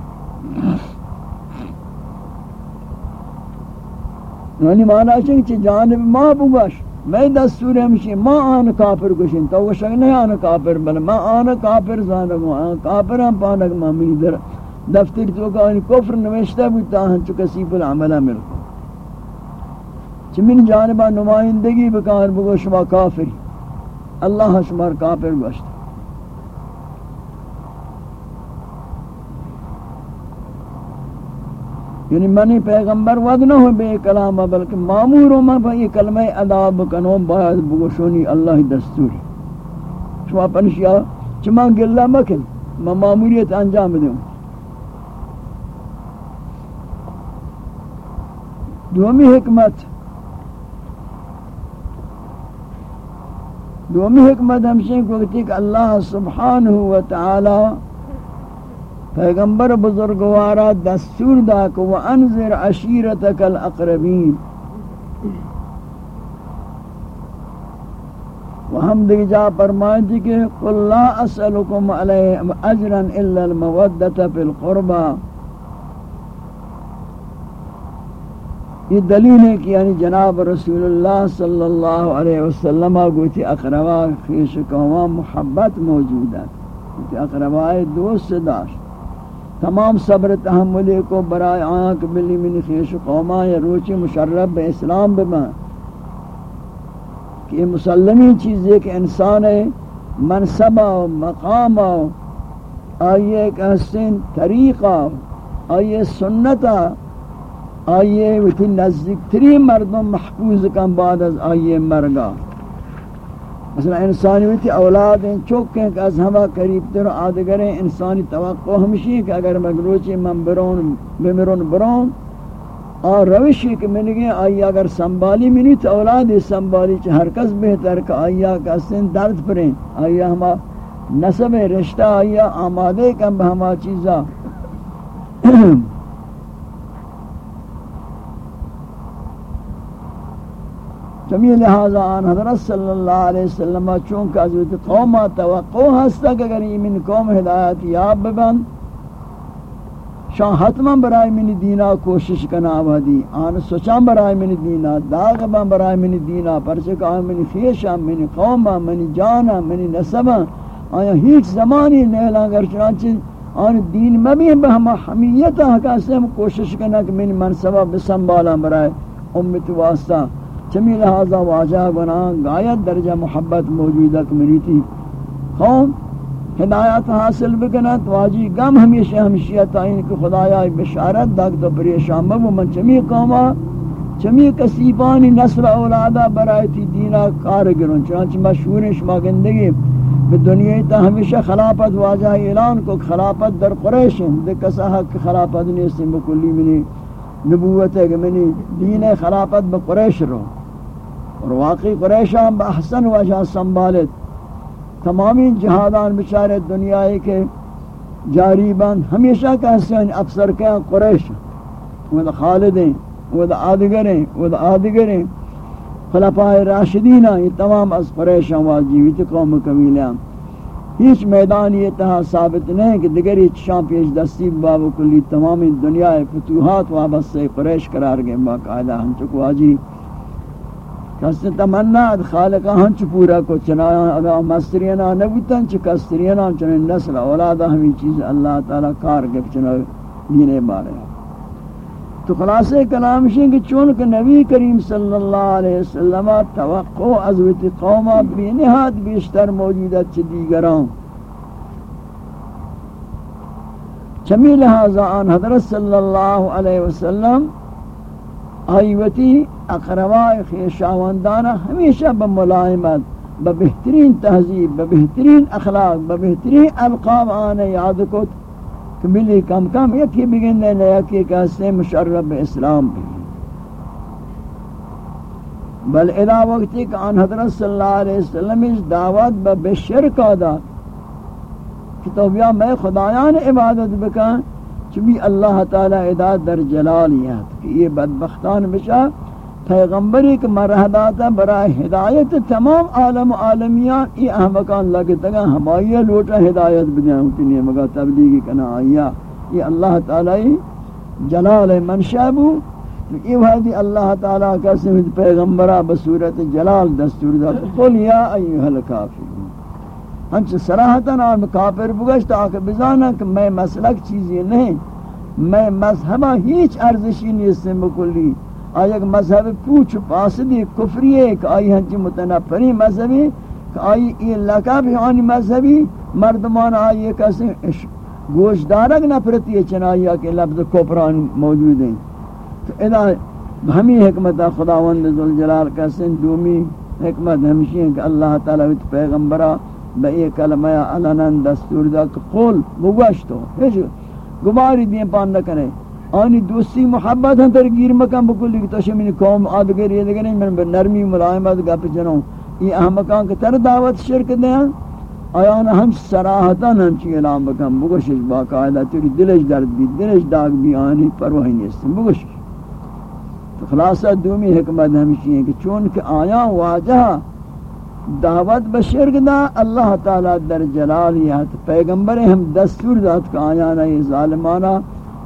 یعنی معنی ہے کہ جانب ما بگوش. میں دستور ہمشی، ما آن کافر گوشن. تو وہ شک نہیں آن کافر، بل ما آن کافر زانگو آن کافر ہم پانک ما منی در دفتر تو کہ ان کفر نوشتہ بوتا ہن چکا سیف العملہ ملکو. چمین جانبہ نمائندگی بکار بگوش، ما کافر. اللہ شمار کافر گوشتا یعنی منی پیغمبر ود نہ ہو بے کلام، بلکہ مامور ہوں میں بھئی کلمہ ادا بکنوں باید بگوشونی اللہ دستور شما پنشیا، چما گلہ مکن میں ماموریت انجام دوں۔ دومی حکمت دومی حکمت ہمشہ کو کہتی کہ اللہ سبحانہ وتعالی پیغمبر بزرگوارا دستور دا کو وانذر عشیرتک الاقربین و ہم دیکھ جا فرمائیں جی کہ قل لا اسألکم علیہ اجرا الا المودت فی القربہ یہ دلیل ہے کہ یعنی جناب رسول اللہ صلی اللہ علیہ وسلم گوتی اقربا خیش قوما محبت موجود ہے۔ گوتی اقربا دوست داشت۔ تمام صبر تحملی کو برائے آنکھ بلی من خیش قوما یا روچی مشرب اسلام بما کہ یہ مسلمی چیز ہے کہ انسان منصبہ و مقام آئیے ایک حسن طریقہ آئیے سنتا آئیے ویتی نزدیک تری مردم محفوظ کن بعد از آئیے مرگا۔ مثلا انسانی ہوتی اولاد ہیں، چوکیں کہ از ہما قریب تر آدگریں انسانی توقع ہمشی کہ اگر مگروچی من برون، بمرون برون اور روشی کہ من گئے آئی اگر سنبالی منی تو اولاد سنبالی چھ ہر کس بہتر کہ آئی کا سن درد پریں آئی ہما نسب رشتہ آئی آمادے کم بہما چیزا۔ چمی لہذا آن حضرت صلی اللہ علیہ وسلم چونکہ حضرت قوم توقع ہستا کہ اگر یہ من قوم ہدایت یاب ببن، شان حتما برای من دینا کوشش کنا آبادی، آن سوچان برای من دینا داغ بان برای من دینا، پرچک آن من خیشا من قوم من جانا من نسبا آیا ہیچ زمانی نیلا اگر چنانچہ آن دین مبی بہما حمیتا حقا حکاسی کوشش کنا کہ من منصبہ بسنبالا برای امت واسطہ. چمی لہذا واجہ بنا، غایت درجہ محبت موجودہ کمیونٹی۔ تھی قوم ہدایت حاصل بکنت واجی غم ہمیشہ ہمشیہ تائین کہ خدایا بشارت داک تو پریشان بمو من چمی قوما چمی کسیبانی نسل اولادا برایتی دینا کارگرون چنانچہ مشہور شما گندگی بے دنیا تا ہمیشہ خلافت واجہ اعلان کو خلافت در قریش ہیں۔ دے کسا حق خلافت نہیں سن بکلی منی نبوت ہے کہ منی دین خلافت بقریش رو۔ اور واقعی قریشان بحسن وجہ سنبھالت۔ تمامی جہادان بچارے دنیای کے جاری بند ہمیشہ کہتے ہیں افسر کے قریش وہ دا خالد ہیں، وہ آدگر ہیں، وہ آدگر ہیں۔ خلفاء راشدین یہ تمام از قریشان واجیویت قوم قبیلیاں ہیچ میدان یہ تہا ثابت نہیں کہ دیگر یہ پیش دستی باب کلی تمامی دنیا فتوحات وابست سے قریش قرار گئے، باقاعدہ ہم چکو آجی کس تمنا خالق ہن چ پورا کو چنا اگر مسترینا نبوتن چ کسترینا چن نسل اولاد ہمی چیز اللہ تعالی کار گپ چنا دینے بارے تو خلاصے کلام شیں کہ چون کہ نبی کریم صلی اللہ علیہ وسلم توقع از وت قوم بے نہایت بیشتر موجودت چ دیگران۔ چمی لہذا آن حضرت صلی اللہ علیہ وسلم آئیوتی اقرباء خیشاوندانا ہمیشہ بملائمت ببہترین تہذیب ببہترین اخلاق ببہترین القام آنے یاد کت کہ کم کم یکی بگن دے یکی کہستے مشرب اسلام بھی۔ بل ادا وقتی کہ آن حضرت صلی اللہ علیہ وسلم اس دعوت بشرک آدھا کہ تو بیا میں خدایان عبادت بکن چمی اللہ تعالی اداد در جلالیت، کہ یہ بدبختان بشا پیغمبری کہ مرہ داتا برای ہدایت تمام عالم عالمیان ای احمقان لگتا گا ہمائی لوٹا ہدایت بدیاں ہوتی، نہیں مگا تبلیغی کنا آیا یہ اللہ تعالی جلال منشا بو۔ یہ وحدی اللہ تعالی کا سمجھ پیغمبرہ بصورت جلال دستور دا۔ قل یا ایوہ الکافر ہنچ سراحتاً آن کافر بگشت آکے بزانا کہ میں مسلک چیزی نہیں، میں مذہبہ ہیچ ارزشی نیستن بکلی آئی ایک مذہب پوچھ پاسدی کفری ہے کہ آئی ہنچی متنفری مذہبی، کہ آئی یہ لکا بھی آنی مذہبی، مردمان آئی ایک ایسے گوشدارک نفرتی ہے چنائی آکے لفظ کفران موجود ہیں۔ تو ادا ہمی حکمت خداوند ذوالجلال کا سن دومی حکمت ہمشی ہے کہ اللہ تعالیٰ پیغمبرہ بے یہ کلمہ علنن دستور دا کہ قول بگوشتو گماری دین پان نہ کرے آنی دوستی محبت ہن تر گیر مکان بکلی کہ تشمی من قوم آدگر یہ دگرین من نرمی ملائمت گپ جنوں یہ احمقان کے تر دعوت شرک دیں آیان ہم سراحتا ہم چی اعلام بکن۔ بگوشش باقاعدہ تیری دلش درد بھی، دلش داغ بھی، آنی پروہی نیستن بگوشش تو خلاصہ دومی حکمت ہمشی ہیں کہ چونکہ آیان واجہ دعوت بشرک دا، اللہ تعالی در جلالیت پیغمبر ہم دستور داد کا آیا نا یہ ظالمانا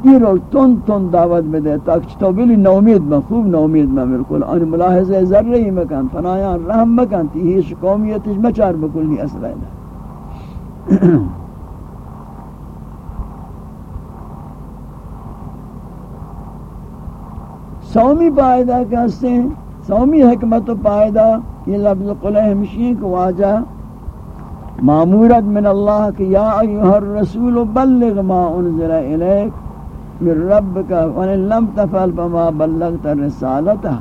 یہ رو تن تن دعوت بدے تاک تو بلی نومید میں خوب نومید میں بالکل ان ملاحظہ ذرہ ہی مکان فنایان رحم مکان تی ہیش قومیتش مچار بکلی اصل ہے سومی پائدہ کہتے ہیں سومی حکمت و پائدہ یہ لفظ قلع ہمشی کہ واجہ معمورت من اللہ کہ یا ایوہ الرسول بلغ ما انزل الیک من ربك ون لم تفعل فما بلغت رسالته.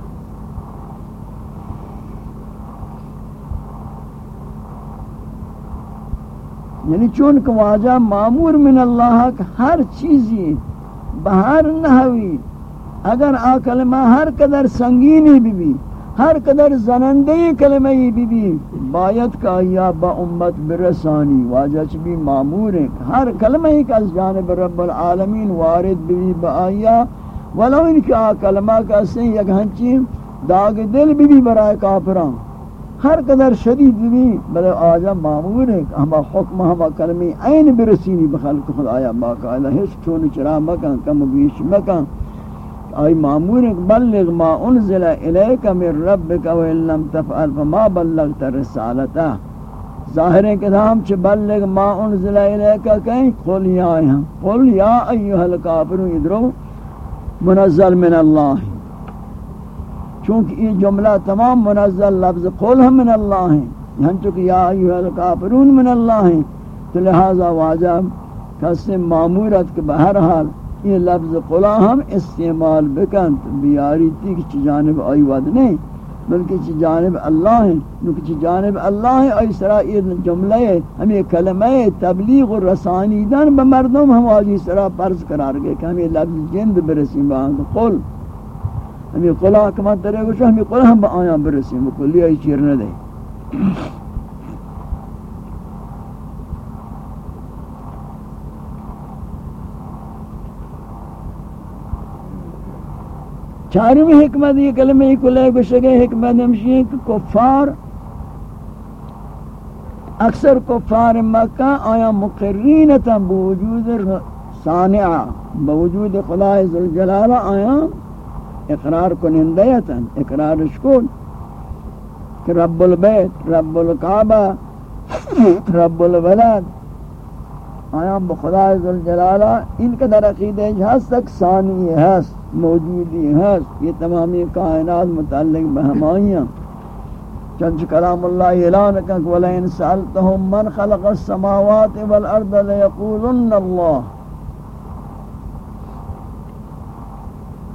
یعنی چونکہ واجہ معمور من اللہ کہ ہر چیزی بہر ہوئی، اگر آ کلمہ ہر قدر سنگینی بھی بھی ہر قدر زنندی کلمہی بی بی باید کا یا با امت برسانی، واجہ چھ بھی معمور ہیں ہر کلمہی کا از جانب رب العالمین وارد بی بی با آیا۔ ولو ان کا کلمہ کا سے یک ہنچی داغ دل بی بی برائے کافران۔ ہر قدر شدید بی بی بلے آجا معمور ہیں ہما حکم، ہما کلمی این برسینی بخلق خود آیا باقاعدہ ہیچ چون چرا مکان کم بیش مکان آئی معمور بلغ ما انزل الیک من ربک و لم تفعل فما بلغت رسالتا۔ ظاہر ہے کہ ہم چھ بلغ ما انزل الیک کہیں، قل یا ہم قل یا ایها الکافرون ادرو منزل من اللہ۔ چونکہ یہ جملہ تمام منزل لفظ قل ہم من اللہ۔ ہیں ہم چونکہ یا ایها الکافرون من اللہ۔ ہیں تو لہذا واجب کسی معمورت کے بہرحال یہ لفظ قلا ہم استعمال بکن بیاری تھی کہ جانب آئی ود نہیں، بلکہ چی جانب اللہ ہیں، کیونکہ چی جانب اللہ ہیں، آئی سرا یہ جملہ ہے ہمیں کلمہ تبلیغ و رسانی دن بمردم ہم آجی سرا پرز قرار گئے کہ ہمیں لفظ جند برسیم باہم قل۔ ہمیں قلا کما ترے گوشو ہمیں قلا ہم با آیاں برسیم کلی آئی چیر نہ دے چارمی حکمت یہ کلمہ ہی کلے گشگے حکمت ہمشی ہے کہ کفار، اکثر کفار مکہ آیا مقرینتا بوجود صانعہ بوجود خدای ذوالجلالہ آیا اقرار کنندیتا اقرار شکول کہ رب البیت، رب القعبہ رب الولد آیا بخدا ذوالجلالہ ان کا در عقیدہ ہست تک ثانی ہست، موجودی ہست، یہ تمامی کائنات متعلق بہمائیاں۔ چنچ کلام اللہ اعلان کنک ولئن سألتهم من خلق السماوات والارض ليقولن اللہ۔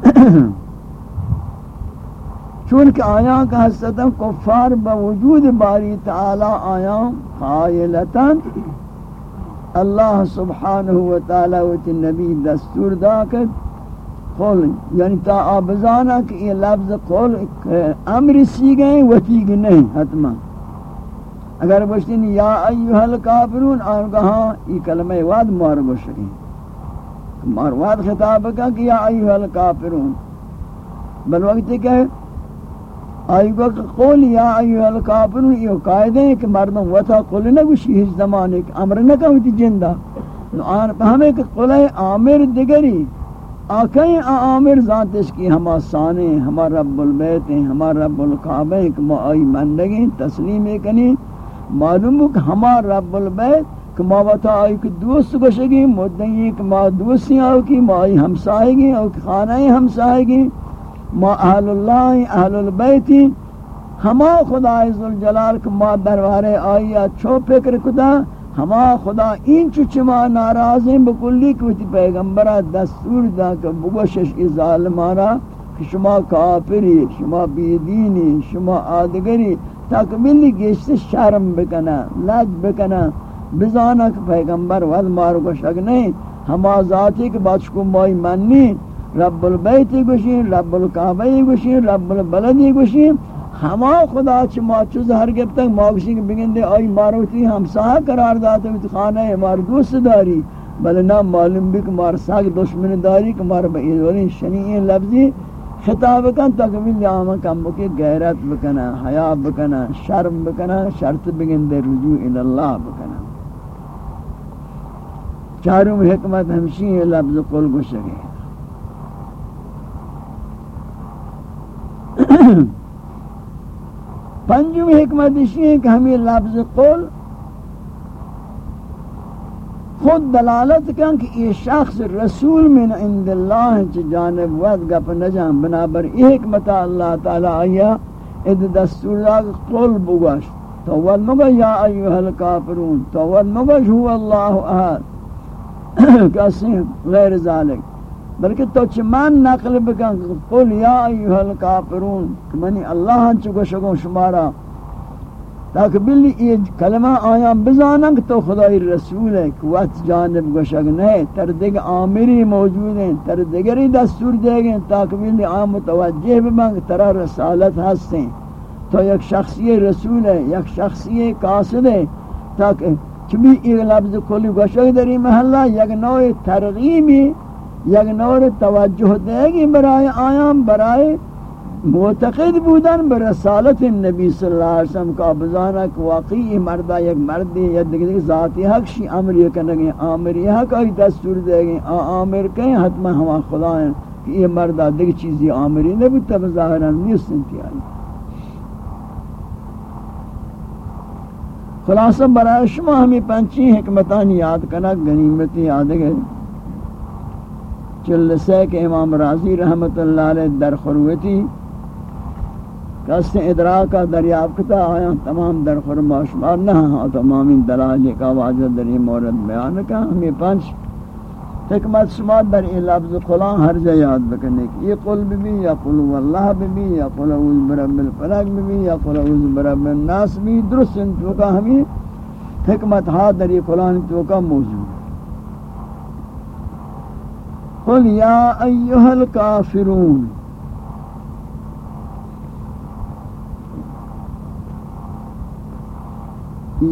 چونکہ آیاں کا حسدم کفار بوجود باری تعالی آیاں قائلتا اللہ سبحانہ وتعالی وتی نبی دستور دا کر قول یعنی تا آبزانا کہ یہ لفظ قول امر سی گئے وتی گی نہیں، حتما۔ اگر بشتین یا ایوہ الکافرون، آن کہاں یہ کلمہ واد مار گوشگی مار واد خطاب کا کہ یا ایوہ الکافرون۔ بل وقت کہ آئی گو کہ قول یا ایوہ الکافرون، یہ قائدہ ہے کہ مردم وطا قول نہ گوشی ہیچ زمانے کہ امر نہ کہوتی جندہ۔ نو آن پہمیں کہ قول آمر دگری آکھیں آمر ذاتش کی ہما سانے ہما رب البیت ہیں ہما رب القعبہ ہیں، کہ ما آئی مندگیں تسلیم کنی معلوم ہو کہ ہما رب البیت، کہ ما وطا آئی کہ دوست گوشگی مدنگی کہ ما دوستی آئی کہ ما آئی ہمسائے گی اور خانہ ہمسائے گی ما اہل اللہ، اہل البیت، ہما خدا عزالجلال کہ ما دربارے آئی چھو فکر کتا، ہما خدا این چوچ ما ناراضیں بکلی کہ پیغمبرہ دستور دا کہ بگوشش ای ظالمانا، کہ شما کافری، شما بیدینی، شما آدگری تاک ملی گیشت شرم بکنا، لج بکنا، بزانا کہ پیغمبر ود مارو کو شک نہیں، ہما ذاتی کہ بات کو مائی مننی رب البیت گوشین، رب القعبہ گوشین، رب البلد گوشین۔ ہما خدا چ ما چ زہر گپ تک ماگشی کے بگن دے آئی ماروتی ہم ساہ قرار داتے تو خانہ ہے مار دوست داری۔ بل نہ معلوم بھی کہ مار ساگ دشمن داری کہ مار بے ولی شنی لفظی۔ خطاب کن، تکمیل عام کم کے غیرت بکنا، حیا بکنا، شرم بکنا، شرط بگن دے رجوع الی اللہ بکنا۔ چاروں حکمت ہمشی لفظ قول گوشگے۔ پنجم حکمت اسی ہے کہ ہمیں لفظ قول خود دلالت کن کہ یہ شخص رسول من عند اللہ چی جانب ود گپ نجام بنابر یہ حکمت اللہ تعالی آیا، اد دستور لاغ قول بگوش تو مگا یا ایوہ الکافرون تو مگا ہوا اللہ احد، کسی غیر ذالک۔ بلکہ تو چمان نقل بکن قل یا ایوہ الکافرون، کہ منی اللہ ہنچو گوشگو شمارا۔ تاکہ بلی یہ کلمہ آیاں بزانا کہ تو خدای رسول ہے، کہ وقت جانب گوشگ نہیں تر دیگر آمری موجود ہیں، تر دیگری دستور دے گئے تاکہ بلی آم متوجہ بمانگ ترہ رسالت ہستیں تو یک شخصی رسول ہے، یک شخصی قاصد ہے، تاکہ چمی ایک لفظ کلی گوشگ دری محلہ، یک نوع ترغیبی یک نور توجہ دے گی برائے آیام برائے معتقد بودن بر رسالت النبی صلی اللہ علیہ وسلم کا بزانا کہ واقعی مردہ یک مردی یا دیکھ ذاتی حق، شی عمر یہ کنگی عامر یہ حق آئی دستور دے گی عامر کہیں حتما ہما خدا ہیں کہ یہ مردہ دیکھ چیزی عامری نبی تب ظاہران نیست انتیائی. خلاصہ برای شما ہمیں پنچی حکمتانی یاد کنک گنیمتی یاد گئے چلسے کے امام راضی رحمت اللہ علیہ در خروتی، کس ادراکا دریافتہ آیا، تمام در خرما شمار نہ ہاں تمام دلائل کا واجہ در مورد بیان کا، ہمیں پنچ حکمت شما در یہ لفظ قلان ہر جا یاد بکنے کی۔ یہ قل بھی یا قل واللہ بھی یا قل اعوذ برب الفلق بھی یا قل اعوذ برب الناس بھی، درست ان تو کا ہمیں حکمت ہاں در یہ قلان تو کا موجود قل یا ایوہ الکافرون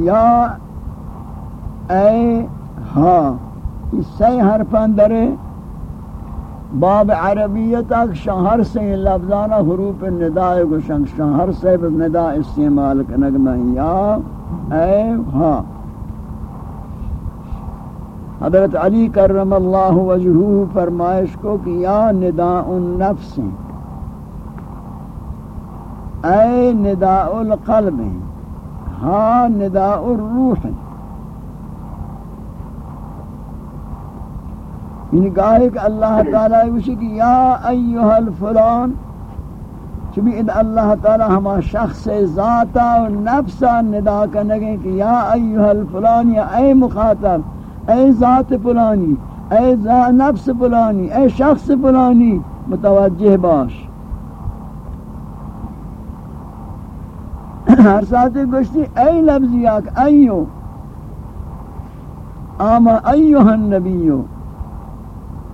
یا اے ہاں اس سے حرفان درے باب عربیت اک شہر سے لفظانہ حروف نداء کو شہر سے نداء استعمال کنگ میں یا اے ہاں حضرت علی کرم اللہ وجہہ فرمائش کو کہ یا نداء النفس اے نداء القلب ہاں نداء الروح یعنی ان گاہے کہ اللہ تعالی وشی کہ یا ایوہ الفلان چبی اد اللہ تعالی ہما شخص ذاتا و نفسا ندا کرنگے کہ یا ایوہ الفلان یا اے مخاطب اے ذات فلانی، اے نفس فلانی، اے شخص فلانی، متوجہ باش۔ ہر ساتھ گوشتی، اے لفظی آکھ ایو، آما، ایوہ النبیو۔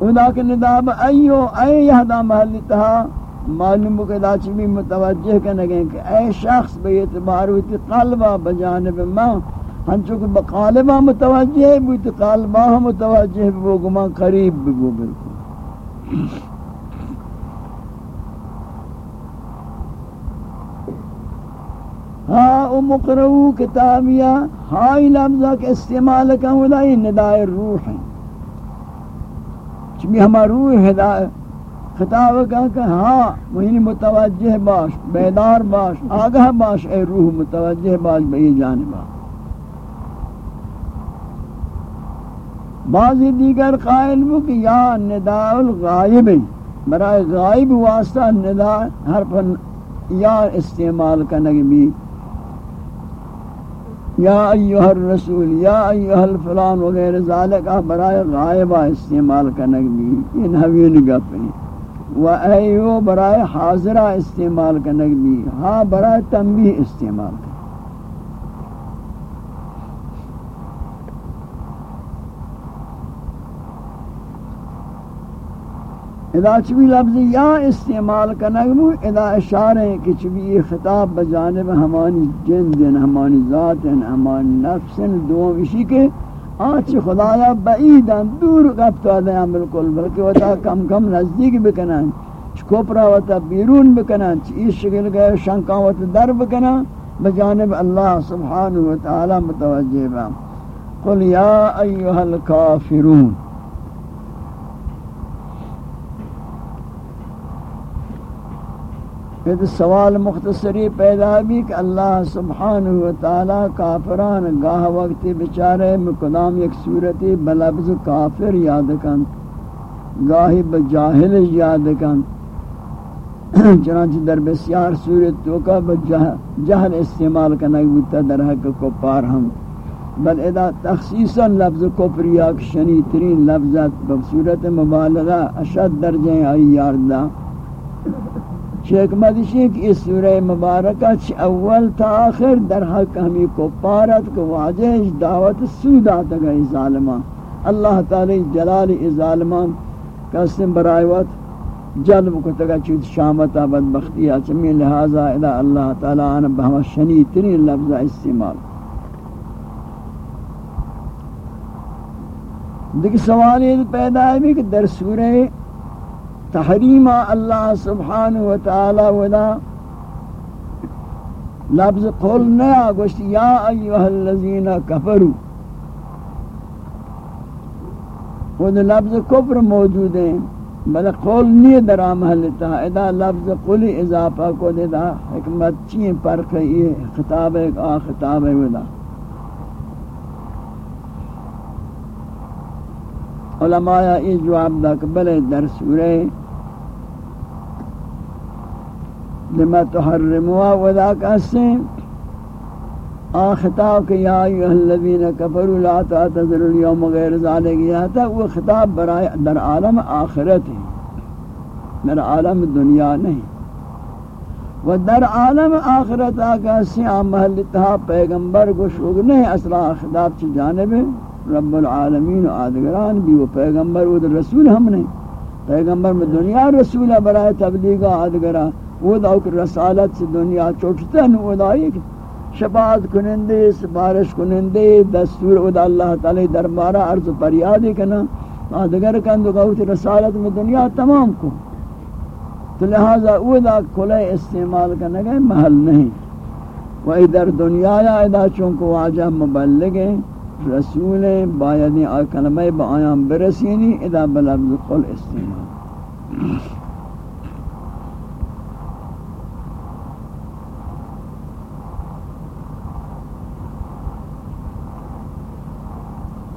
ادا کے نداب ایو، اے یہدا محلی تہا، معلوم بکے دا چبی متوجہ کنگیں کہ اے شخص بے اعتبار ہوتی قلبہ بجانب ماں ہنچو کہ بقالبہ متوجہ بھی قلبہ متوجہ بھی وہ گمان قریب بھی وہ بالکل۔ ہاں او مقرؤ کتابیہ ہائی لفظہ کے استعمال کا ہوتا ہے ندائے روح ہے چمی ہما روح ہدایت، خطاب کا کہ ہاں مہین متوجہ باش، بیدار باش، آگاہ باش، اے روح متوجہ باش بئی جانبا بعضی دیگر قائل بو کہ یا نداء الغائب برای غائب واسطہ نداء ہر پر یا استعمال کنگ بھی۔ یا ایوہ الرسول، یا ایوہ الفلان وغیر ذالک برای غائبہ استعمال کنگ بھی۔ ان حویل گپ ہیں و ایوہ برای حاضرہ استعمال کنگ بھی۔ ہاں برای تنبیح استعمال کنگ ادا چوی لفظ یا استعمال کنگمو ادا اشارہ ہے کہ چوی یہ خطاب بجانب ہمانی جن ہمانی ذات ہمانی نفس دوم اسی کے آنچ خدایا بعیدن، دور گفتا دیا بالکل، بلکہ وطا کم کم نزدیک بکنن چکوپرا وطا بیرون بکنن چیز شکل گئے شنکا وطا در بکنن، بجانب اللہ سبحانہ وتعالی متوجہ با قل یا ایوہ الکافرون۔ پھر سوال مختصری پیدا بھی کہ اللہ سبحانہ وتعالی کافران گاہ وقت بچارے مقدام ایک صورتی بلبز کافر یاد کن، گاہی بجاہل یاد کن۔ چنانچہ در بسیار صورت تو کا بجہل استعمال کنک بودتا در حق کپار ہم۔ بل ادا تخصیصا لفظ کفر شنی ترین لفظت بصورت مبالغہ اشد درجہ آئی یاردہ شیخ مدشی کہ اس سورہ مبارکہ چھ اول تا آخر در حق ہمیں کو پارت کو واجہ دعوت سود آتا گا اس ظالمان۔ اللہ تعالی جلال اس ظالمان، قسم برائیوت جلب کو تگا چود شامتا بدبختی چمی لہذا ادا اللہ تعالی آنا بہما شنی ترین لفظ استعمال۔ دیکھ سوال یہ پیدا ہے بھی کہ در سورہ تحریم اللہ سبحانہ وتعالی ودا لفظ قول نیا گوشت، یا ایوہ الذین کفروا۔ وہ لفظ کفر موجود ہیں، بل قول نہیں در محلتا ادا لفظ قولی اضافہ کو دے دا، حکمت چین پرک یہ خطاب ہے، آ خطاب ہے ودا۔ علماء یہ جواب دا کہ بلے در سورہ لما تحرموا وذا کاسیں آ خطاب کہ یا ایھا الذین کفروا لا تعتذروا اليوم غیر ذالک یہ تھا وہ خطاب برائے در عالم آخرت ہے، در عالم دنیا نہیں. و در عالم آخرت آکا سیاں محل تہا پیغمبر کو شوگ نہیں اصلا خطاب چی جانب رب العالمین و آدگران بھی، وہ پیغمبر وہ رسول ہم نہیں. پیغمبر میں دنیا رسول برائے تبلیغ آدگران. وہ دا رسالت سے دنیا چوٹتن وہ دا ایک شفاعت کنندے، سفارش کنندے، دستور، وہ دا اللہ تعالی دربارہ عرض پریاد کنا آدگر ہاں کن دو رسالت میں دنیا تمام کو۔ تو لہذا وہ دا کلے استعمال کرنے گئے محل نہیں۔ و ادھر دنیا یا ادا چونکہ واجہ مبلغ ہیں، رسول ہیں، باید کلمہ با آیام برسینی ادا بلغ قل استعمال۔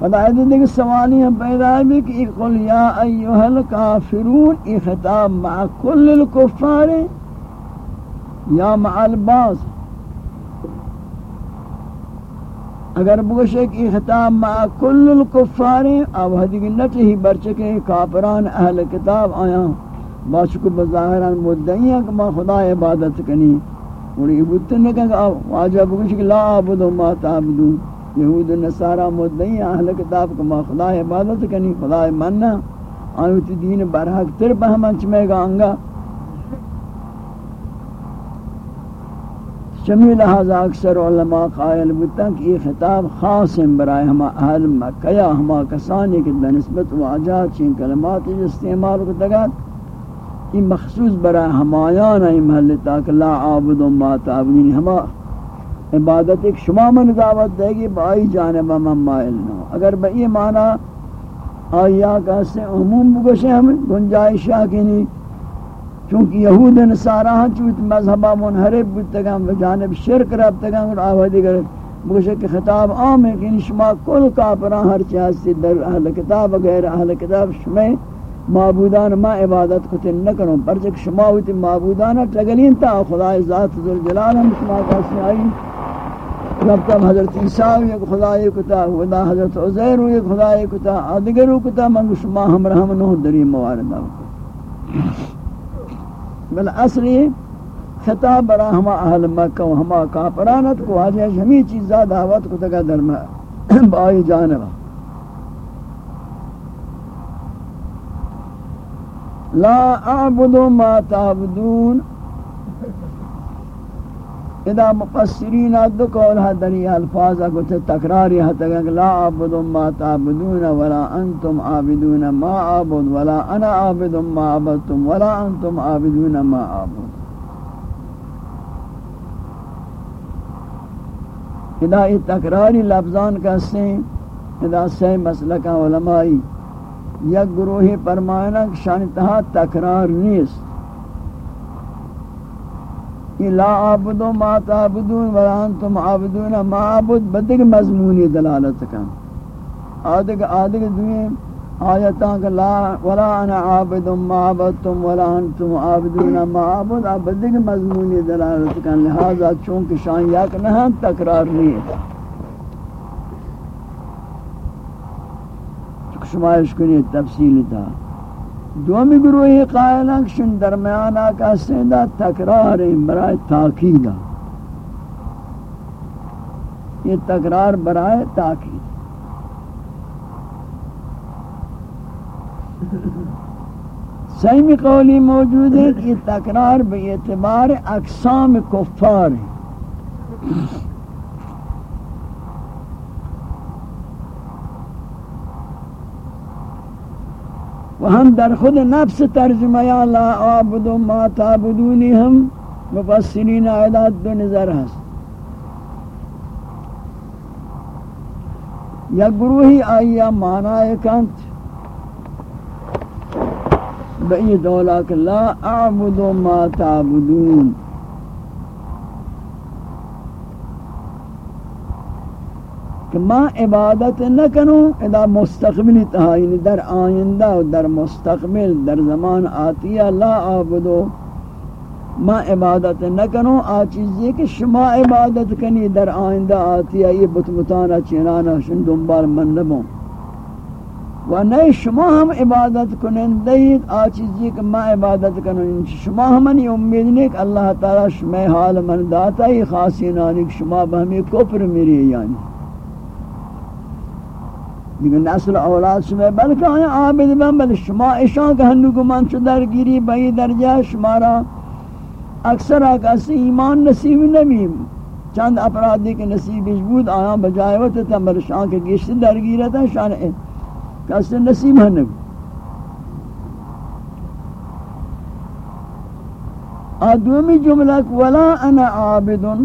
فدایت دیکھ سوالی ہم پیدا ہے کہ قل یا ایوہ الکافرون ای خطاب مع کل الکفار یا مع الباس اگر بگوشے کہ خطاب مع کل الکفار او حدیق نٹی برچکے کافران اہل کتاب آیا باشکو بظاہران مدعی ہیں کہ ما خدا عبادت کنی اور یہ بودتے نے کہا واجہ بگوشے کہ لا عبدو ما تعبدو یہود و نصارہ مدعی اہل کتاب کہ ما خدا عبادت کنی، خدا مننا آنوتی دین برحق تر پہمان چمے گا انگا۔ چمی لہذا اکثر علماء قائل بودتا کہ یہ خطاب خاص ہیں برای ہما اہل مکہ ہما کسانی کے بنسبت واجہ چین کلمات استعمال کو تگات یہ مخصوص برای ہمایان ہے محل تاک لا عابد و ما تعبدین ہما عبادت ایک شما من دعوت دے گی بائی جانب من مائل نو۔ اگر با یہ معنی آیا کہتے عموم بگوشے ہمیں گنجائشہ کی نہیں چونکہ یہود نصارہ ہاں چوت مذہبہ ہاں منحرف بودتگاں بجانب شرک ربتگاں اور آوازی گر بگوشے کہ خطاب عام ہے کہ شما کل کافران ہر چیز سے در اہل کتاب غیر اہل کتاب شما معبودان ما عبادت کو تن نہ کروں پرچک شما ہوتی معبودان ٹگلین تا خدای ذات ذوالجلال ہم، شما کاسی آئی رب حضرت عیسیٰ ایک خدای کتا خدا حضرت عزیر ایک خدای کتا، آدگر کتا من شما ہم رحم نو دری مواردہ بل اصلی خطاب برا ہما اہل مکہ و ہما کافرانت کو آجے ہمیں چیزا دعوت کو تکا درمہ بائی جانبا لا اعبد ما تعبدون اذا مقصرین دو قول حدنی الفاظ اگوت تکراری حتی کہ لا عبد ما تعبدون ولا انتم عابدون ما عبد ولا انا عابد ما عبدتم ولا انتم عابدون ما عبد اذا یہ تکراری لفظان کہتے ہیں اذا سے مسلک علمائی یک گروہی فرمائنا کہ شانتہا تکرار نیست۔ لا عابد ما تعبدون ولا انتم عابدون، ما عبد بدگ مضمونی دلالت کن۔ آدگ آدگ دوئیں آیتاں کہ لا ولا انا عابد ما عبدتم ولا انتم عابدون، ما عبد بدگ مضمونی دلالت کن۔ لہذا چونکہ شان یک نہ تکرار نہیں شمایش کنی تفصیل تھا۔ دومی گروہی قائلہ کشن درمیانا کا سیدہ تکرار برای تاکیدہ یہ تکرار برای تاکید. سیمی قولی موجود ہے کہ یہ تکرار بے اعتبار اقسام کفار. ہے و ہم در خود نفس ترجمہ یا لا عابد ما تعبدونی ہم مفسرین آیدات دو نظر ہست۔ یا گروہی آئیا معنی کنت بئی دولاک لا اعبد ما تعبدون۔ کہ ما عبادت نہ کروں ادا مستقبل تہا یعنی در آئندہ و در مستقبل، در زمان آتیہ لا عابدو ما عبادت نہ کروں آ چیزی کہ شما عبادت کنی، در آئندہ آتیہ یہ بتمتانا چینانا شن دنبال من نبوں و نئے شما ہم عبادت کنن دید آ چیزی کہ ما عبادت کنن شما ہمنی امید نہیں کہ اللہ تعالی شما حال من داتا ہی، خاصی نانی کہ شما بہمی کفر میری یعنی۔ دیگر نسل اولاد شما بلکہ آیا عابد بن بل شما اشان کہ ہنو کو من چو درگیری بئی درجہ شمارا اکثر آکاسی ایمان نصیب نبی چند افرادی کے نصیب بود، آیا بجائے وقت تا بل شان کے گشت درگیرتا شان کسی نصیب ہنو آدومی جملہ ولا انا عابدن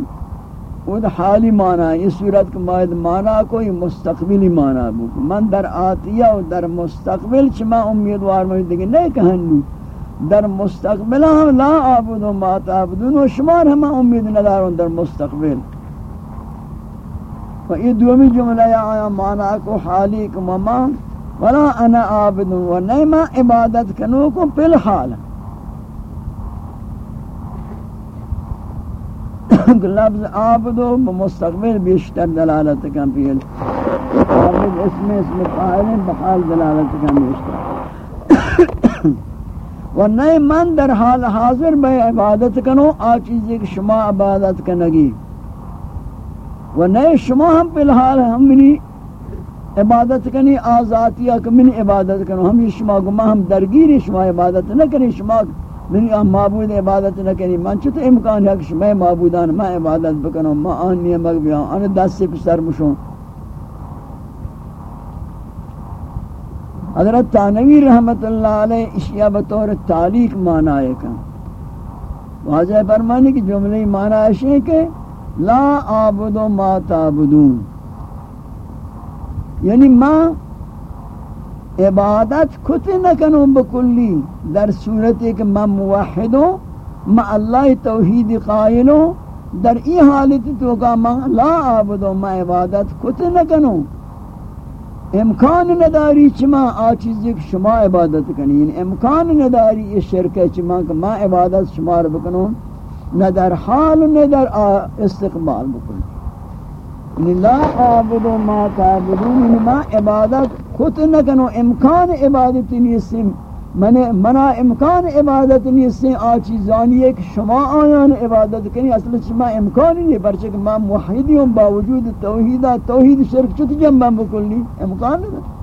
خود حالی معنی اس صورت کے مائد معنی کوئی مستقبلی معنی بو من در آتیہ و در مستقبل چما امیدوار مجھے دیکھیں، نہیں کہنو در مستقبل ہم لا عابد و ما تعبدون و شمار ہم امید ندارون در مستقبل۔ و یہ دومی جملہ یا آیا مانا کو حالی کو مما ولا انا عابد و نیما عبادت کنو کو پل حال لفظ عابدو بمستقبل بیشتر دلالت کن پیل عابد اسم اسم قائل بحال دلالت کن بیشتر و نئے من در حال حاضر بے عبادت کنو، آ چیزی کہ شما عبادت کنگی. و نئے شما ہم پہ الحال ہم منی عبادت کنی آزاتیا کہ منی عبادت کنو. ہم یہ شما گما ہم درگیری شما عبادت نہ کنی، شما منی ہم معبود عبادت نہ کنی من چھتا امکان ہے کہ شما معبودان، میں عبادت بکنو ما آن نیمک بیان، آن دست سے پسر مشون؟ حضرت تانوی رحمت اللہ علیہ اشیاء بطور تعلیق معنی ہے کہ واضح فرمانے کی جملے معنی ہے کہ لا آبدو ما تعبدون۔ یعنی ما عبادت کت نکنو بکلی، در صورت کہ ما موحدو ما اللہ توحید قائلو در ای حالت تو کا ما لا آبدو ما عبادت کت نکنو امکان نداری چما آ چیزی کہ شما عبادت کنی یعنی امکان نداری یہ شرک چما کہ ما عبادت شمار بکنو نہ در حال نہ در استقبال بکنو یعنی لا عابدو ما تعبدون یعنی ما عبادت خود نکنو امکان عبادت نیستیم. من منا امکان عبادت نیستیم. آ چیزانیه که شما آیان عبادت کنی. اصلا شما امکانی نیست. برچه که من موحیدیم با وجود توحید. توحید شرک چطور جنبم بکلی امکان نداره.